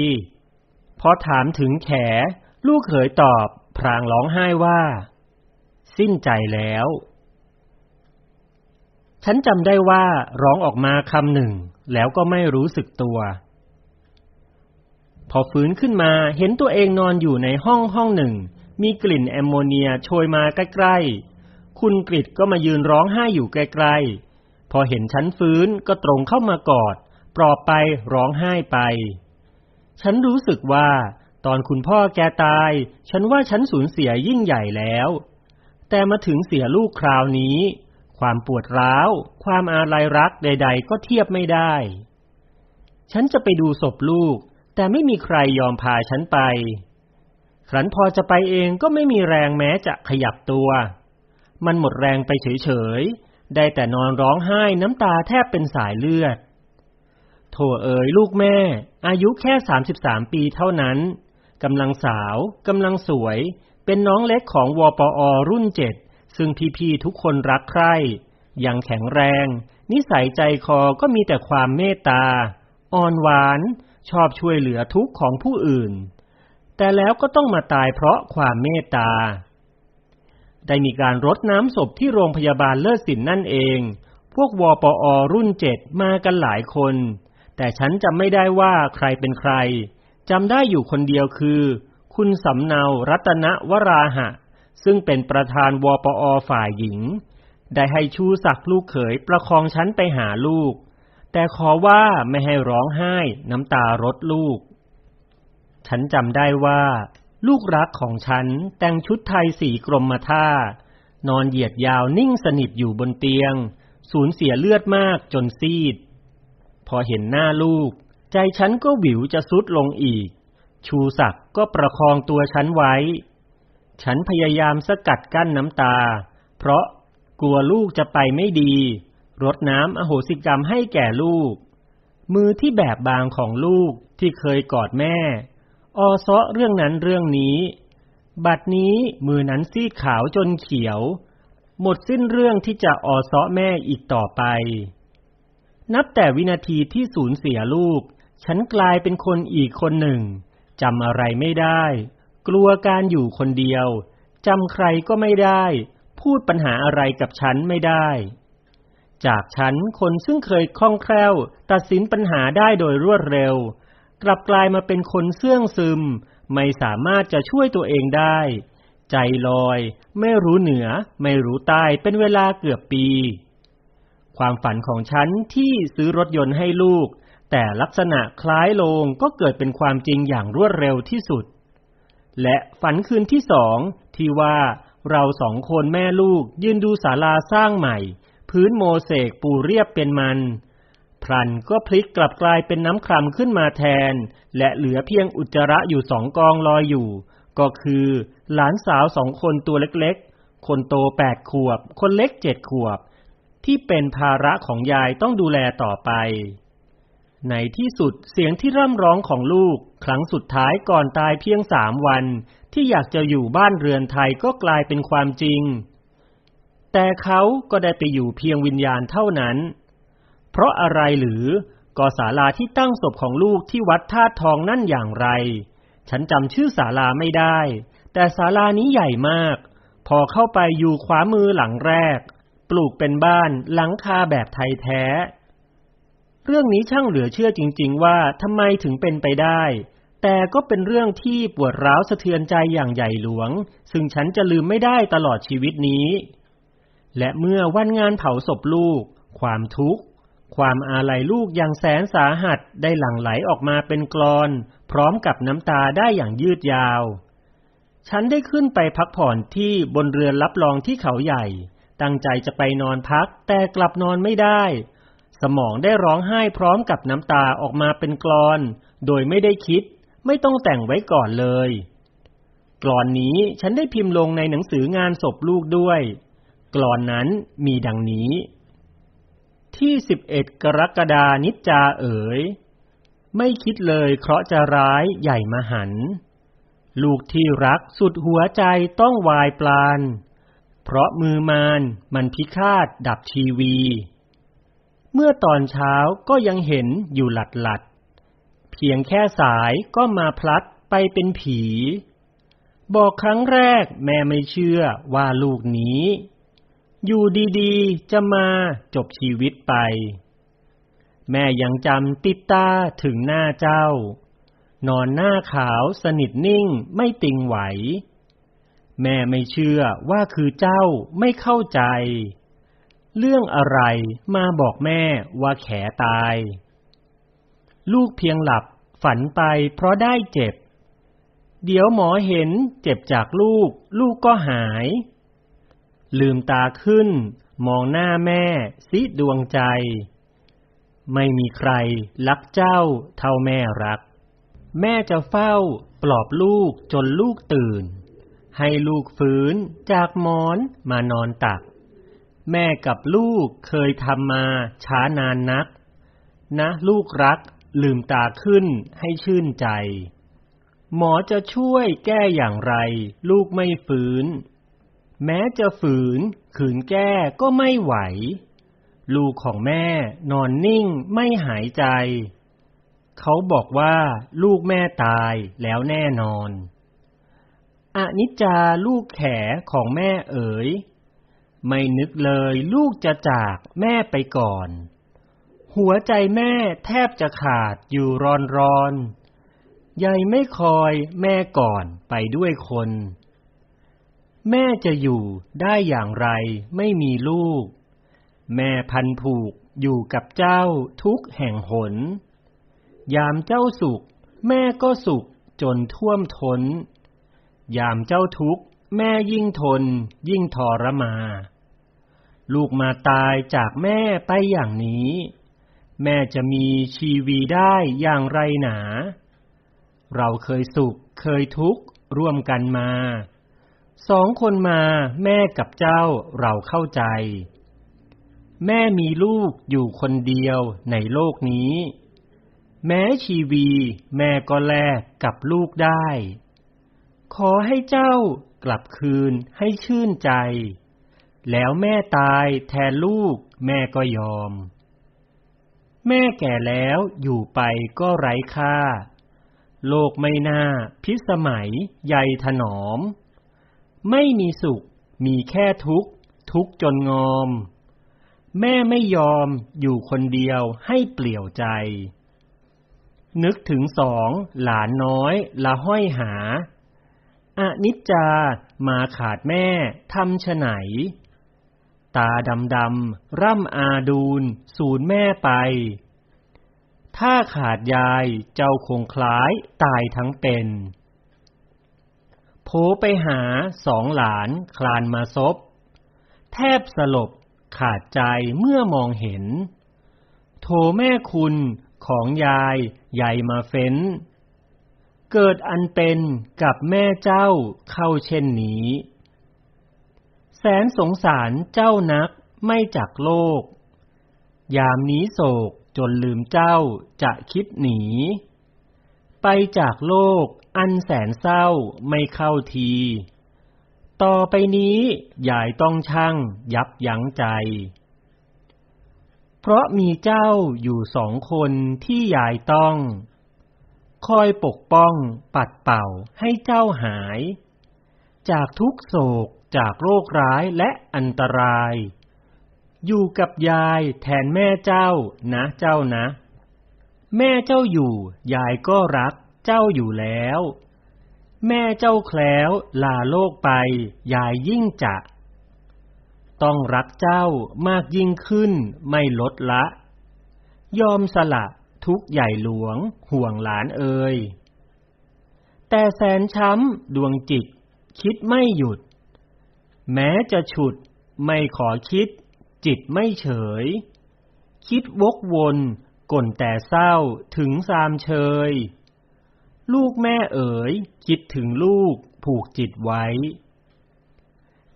พอถามถึงแข ลูกเขยตอบ พรางร้องไห้ว่า สิ้นใจแล้ว ฉันจำได้ว่าร้องออกมาคำหนึ่ง แล้วก็ไม่รู้สึกตัว พอฟื้นขึ้นมาเห็นตัวเองนอนอยู่ในห้องห้องหนึ่ง มีกลิ่นแอมโมเนียโชยมาใกล้ๆ คุณกริดก็มายืนร้องไห้อยู่ไกลๆ พอเห็นฉันฟื้นก็ตรงเข้ามากอด ปลอบไปร้องไห้ไป ฉันรู้สึกว่า ตอนคุณพ่อแกตาย ฉันว่าฉันสูญเสียยิ่งใหญ่แล้ว แต่มาถึงเสียลูกคราวนี้ ความปวดร้าว ความอาลัยรักใด ๆ ก็เทียบไม่ได้ ฉันจะไปดูศพลูก แต่ไม่มีใครยอมพาฉันไปครั้นพอจะไปเองก็ไม่มีแรงแม้จะขยับตัว มันหมดแรงไปเฉยๆ ได้แต่นอนร้องไห้น้ำตาแทบเป็นสายเลือด โถเอ๋ยลูกแม่ อายุแค่สามสิบสามปีเท่านั้นกำลังสาวกำลังสวย เป็นน้องเล็กของวปอ รุ่นเจ็ดซึ่งพี่ๆทุกคนรักใคร่ยังแข็งแรง นิสัยใจคอก็มีแต่ความเมตตา อ่อนหวาน ชอบช่วยเหลือทุกข์ของผู้อื่น แต่แล้วก็ต้องมาตายเพราะความเมตตา ได้มีการรดน้ำศพที่โรงพยาบาลเลิศสินนั่นเอง พวกวปอ รุ่นเจ็ดมากันหลายคน แต่ฉันจำไม่ได้ว่าใครเป็นใครจำได้อยู่คนเดียวคือ คุณสำเนารัตนวราหะ ซึ่งเป็นประธานวปอฝ่ายหญิง ได้ให้ชูศักลูกเขยประคองฉันไปหาลูก แต่ขอว่าไม่ให้ร้องไห้น้ำตารดลูก ฉันจำได้ว่า ลูกรักของฉันแต่งชุดไทยสีกรมท่านอนเหยียดยาวนิ่งสนิทอยู่บนเตียง สูญเสียเลือดมากจนซีด พอเห็นหน้าลูก ใจฉันก็หวิวจะซุดลงอีก ชูศักดิ์ก็ประคองตัวฉันไว้ ฉันพยายามสกัดกั้นน้ำตา เพราะกลัวลูกจะไปไม่ดี รดน้ำอโหสิกรรมให้แก่ลูก มือที่แบบบางของลูกที่เคยกอดแม่ ออซาะเรื่องนั้นเรื่องนี้ บัดนี้มือนั้นซีดขาวจนเขียว หมดสิ้นเรื่องที่จะออซาะแม่อีกต่อไป นับแต่วินาทีที่สูญเสียลูก ฉันกลายเป็นคนอีกคนหนึ่งจำอะไรไม่ได้ กลัวการอยู่คนเดียวจำใครก็ไม่ได้ พูดปัญหาอะไรกับฉันไม่ได้ จากฉันคนซึ่งเคยคล่องแคล่ว ตัดสินปัญหาได้โดยรวดเร็ว กลับกลายมาเป็นคนเสื่องซึม ไม่สามารถจะช่วยตัวเองได้ ใจลอย ไม่รู้เหนือ ไม่รู้ใต้เป็นเวลาเกือบปี ความฝันของฉันที่ซื้อรถยนต์ให้ลูก แต่ลักษณะคล้ายโลงก็เกิดเป็นความจริงอย่างรวดเร็วที่สุด และฝันคืนที่สองที่ว่าเราสองคนแม่ลูกยืนดูศาลาสร้างใหม่ พื้นโมเสกปูเรียบเป็นมันพลันก็พลิกกลับกลายเป็นน้ำครำขึ้นมาแทน และเหลือเพียงอุจจาระอยู่สองกองลอยอยู่ ก็คือ หลานสาวสองคนตัวเล็กๆ คนโตแปดขวบ คนเล็กเจ็ดขวบ ที่เป็นภาระของยายต้องดูแลต่อไป ในที่สุดเสียงที่ร่ำร้องของลูก ครั้งสุดท้ายก่อนตายเพียงสามวัน ที่อยากจะอยู่บ้านเรือนไทยก็กลายเป็นความจริง แต่เขาก็ได้ไปอยู่เพียงวิญญาณเท่านั้น เพราะอะไรหรือก็ศาลาที่ตั้งศพของลูกที่วัดท่าทองนั่นอย่างไร ฉันจำชื่อศาลาไม่ได้ แต่ศาลานี้ใหญ่มาก พอเข้าไปอยู่ขวามือหลังแรก ปลูกเป็นบ้านหลังคาแบบไทยแท้ เรื่องนี้ช่างเหลือเชื่อจริง ๆ ว่าทำไมถึงเป็นไปได้ แต่ก็เป็นเรื่องที่ปวดร้าวสะเทือนใจอย่างใหญ่หลวง ซึ่งฉันจะลืมไม่ได้ตลอดชีวิตนี้ และเมื่อวันงานเผาศพลูก ความทุกข์ ความอาลัยลูกอย่างแสนสาหัสได้หลั่งไหลออกมาเป็นกลอน พร้อมกับน้ำตาได้อย่างยืดยาว ฉันได้ขึ้นไปพักผ่อนที่บนเรือรับรองที่เขาใหญ่ ตั้งใจจะไปนอนพักแต่กลับนอนไม่ได้ สมองได้ร้องไห้พร้อมกับน้ำตาออกมาเป็นกลอน โดยไม่ได้คิด ไม่ต้องแต่งไว้ก่อนเลยกลอนนี้ฉันได้พิมพ์ลงในหนังสืองานศพลูกด้วยกลอนนั้นมีดังนี้ ที่สิบเอ็ดกรกฎานิจจาเอ๋ย ไม่คิดเลยเคราะห์จะร้ายใหญ่มหัน ลูกที่รักสุดหัวใจต้องวายปลาน เพราะมือมานมันพิฆาตดับชีวี เมื่อตอนเช้าก็ยังเห็นอยู่หลัดหลัด เพียงแค่สายก็มาพลัดไปเป็นผี บอกครั้งแรกแม่ไม่เชื่อว่าลูกนี้ อยู่ดีๆ จะมาจบชีวิตไป แม่ยังจำติดตาถึงหน้าเจ้า นอนหน้าขาวสนิทนิ่งไม่ติงไหว แม่ไม่เชื่อว่าคือเจ้าไม่เข้าใจ เรื่องอะไรมาบอกแม่ว่าแขตาย ลูกเพียงหลับฝันไปเพราะได้เจ็บ เดี๋ยวหมอเห็นเจ็บจากลูก ลูกก็หาย ลืมตาขึ้น มองหน้าแม่สิดวงใจ ไม่มีใครรักเจ้าเท่าแม่รัก แม่จะเฝ้าปลอบลูกจนลูกตื่น ให้ลูกฟื้นจากหมอนมานอนตัก แม่กับลูกเคยทำมาช้านานนัก นะลูกรักลืมตาขึ้นให้ชื่นใจ หมอจะช่วยแก้อย่างไร ลูกไม่ฟื้นแม้จะฝืน ขืนแก้ก็ไม่ไหว ลูกของแม่นอนนิ่งไม่หายใจ เขาบอกว่าลูกแม่ตายแล้วแน่นอน อนิจจาลูกแขของแม่เอ๋ย ไม่นึกเลยลูกจะจากแม่ไปก่อน หัวใจแม่แทบจะขาดอยู่รอนรอนใยไม่คอยแม่ก่อนไปด้วยคน แม่จะอยู่ได้อย่างไรไม่มีลูก แม่พันผูกอยู่กับเจ้าทุกแห่งหน ยามเจ้าสุข แม่ก็สุขจนท่วมทน ยามเจ้าทุกข์ แม่ยิ่งทน ยิ่งทรมา ลูกมาตายจากแม่ไปอย่างนี้ แม่จะมีชีวีได้อย่างไรหนา เราเคยสุขเคยทุกข์ ร่วมกันมา สองคนมาแม่กับเจ้าเราเข้าใจ แม่มีลูกอยู่คนเดียวในโลกนี้ แม้ชีวีแม่ก็แลกกับลูกได้ ขอให้เจ้ากลับคืนให้ชื่นใจ แล้วแม่ตายแทนลูกแม่ก็ยอม แม่แก่แล้วอยู่ไปก็ไร้ค่า โลกไม่น่าพิสมัยใยถนอม ไม่มีสุขมีแค่ทุกข์ ทุกข์จนงอม แม่ไม่ยอมอยู่คนเดียวให้เปลี่ยวใจ นึกถึงสองหลานน้อยละห้อยหา อนิจจามาขาดแม่ทำฉไหน ตาดำดำร่ำอาดูนสูญแม่ไป ถ้าขาดยายเจ้าคงคล้ายตายทั้งเป็นโผไปหาสองหลานคลานมาซบ แทบสลบขาดใจเมื่อมองเห็น โถแม่คุณของยายใหญ่มาเฟ้น เกิดอันเป็นกับแม่เจ้าเข้าเช่นนี้ แสนสงสารเจ้านักไม่จักโลก ยามนี้โศกจนลืมเจ้าจะคิดหนี ไปจากโลกอันแสนเศร้าไม่เข้าที ต่อไปนี้ยายต้องช่างยับยั้งใจ เพราะมีเจ้าอยู่สองคนที่ยายต้อง คอยปกป้องปัดเป่าให้เจ้าหาย จากทุกโศกจากโรคร้ายและอันตราย อยู่กับยายแทนแม่เจ้านะเจ้านะ แม่เจ้าอยู่ ยายก็รักเจ้าอยู่แล้ว แม่เจ้าแคล้วลาโลกไป ยายยิ่งจะ ต้องรักเจ้ามากยิ่งขึ้นไม่ลดละ ยอมสละ ทุกใหญ่หลวง ห่วงหลานเอ่ยแต่แสนช้ำดวงจิต คิดไม่หยุด แม้จะฉุด ไม่ขอคิด จิตไม่เฉย คิดวกวนก่นแต่เศร้าถึงสามเชย ลูกแม่เอ๋ย คิดถึงลูกผูกจิตไว้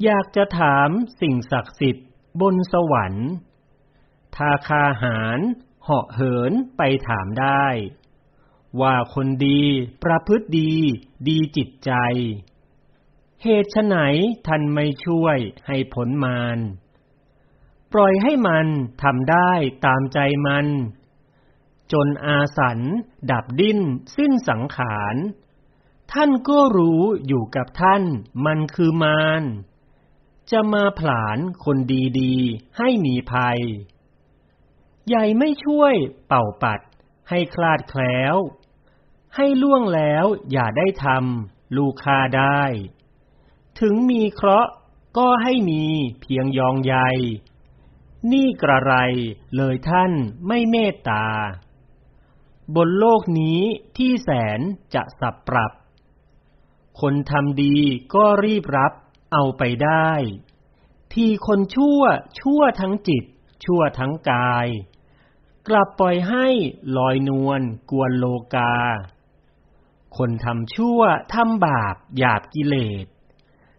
อยากจะถามสิ่งศักดิ์สิทธิ์บนสวรรค์ ทาคาหาร เหาะเหินไปถามได้ ว่าคนดีประพฤติดี ดีจิตใจ เหตุไฉนท่านไม่ช่วยให้ผลมาน ปล่อยให้มันทำได้ตามใจมัน จนอาสันดับดิ้นสิ้นสังขารท่านก็รู้อยู่กับท่านมันคือมาร จะมาผลาญคนดีๆ ให้หนีภัย ใหญ่ไม่ช่วยเป่าปัด ให้คลาดแคล้ว ให้ล่วงแล้วอย่าได้ทำลูกคาได้ ถึงมีเคราะห์ก็ให้มีเพียงยองใย นี่กระไรเลยท่านไม่เมตตา บนโลกนี้ที่แสนจะสับปรับ คนทำดีก็รีบรับเอาไปได้ ที่คนชั่วชั่วทั้งจิตชั่วทั้งกาย กลับปล่อยให้ลอยนวลกวนโลกา คนทำชั่วทำบาปหยาบกิเลส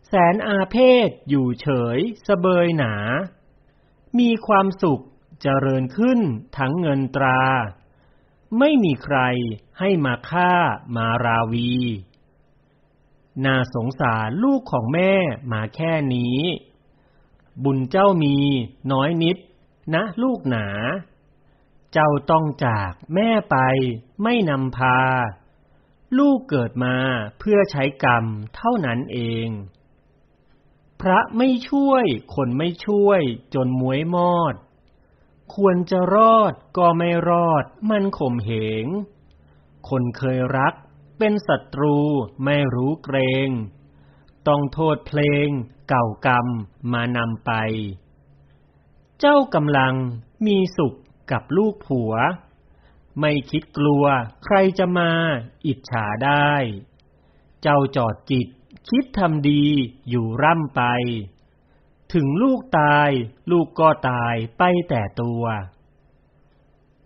แสนอาเพศอยู่เฉยสเบยหนา มีความสุขเจริญขึ้นทั้งเงินตรา ไม่มีใครให้มาฆ่ามาราวี น่าสงสารลูกของแม่มาแค่นี้ บุญเจ้ามีน้อยนิดนะลูกหนา เจ้าต้องจากแม่ไปไม่นำพา ลูกเกิดมาเพื่อใช้กรรมเท่านั้นเอง พระไม่ช่วยคนไม่ช่วยจนมวยมอด ควรจะรอดก็ไม่รอดมันข่มเหง คนเคยรักเป็นศัตรูไม่รู้เกรง ต้องโทษเพลงเก่ากรรมมานำไป เจ้ากำลังมีสุข กับลูกผัว ไม่คิดกลัวใครจะมาอิจฉาได้ เจ้าจอดจิตคิดทำดีอยู่ร่ำไป ถึงลูกตายลูกก็ตายไปแต่ตัว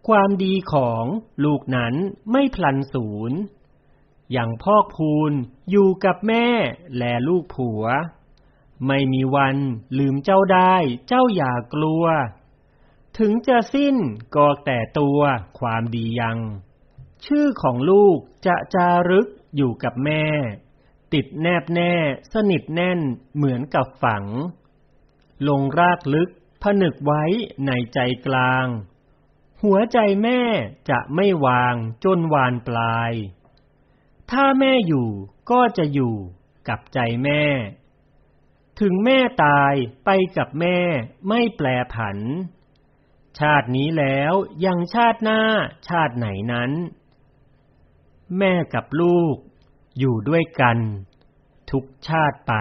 ความดีของลูกนั้นไม่พลันศูนย์อย่างพอกพูนอยู่กับแม่และลูกผัว ไม่มีวันลืมเจ้าได้เจ้าอย่ากลัว ถึงจะสิ้นก็แต่ตัวความดียัง ชื่อของลูกจะจารึกอยู่กับแม่ ติดแนบแน่ สนิทแน่นเหมือนกับฝัง ลงรากลึกผนึกไว้ในใจกลาง หัวใจแม่จะไม่วางจนวานปลาย ถ้าแม่อยู่ก็จะอยู่กับใจแม่ ถึงแม่ตายไปกับแม่ไม่แปลผัน ชาตินี้แล้วยังชาติหน้าชาติไหนนั้น แม่กับลูกอยู่ด้วยกัน ทุกชาติไป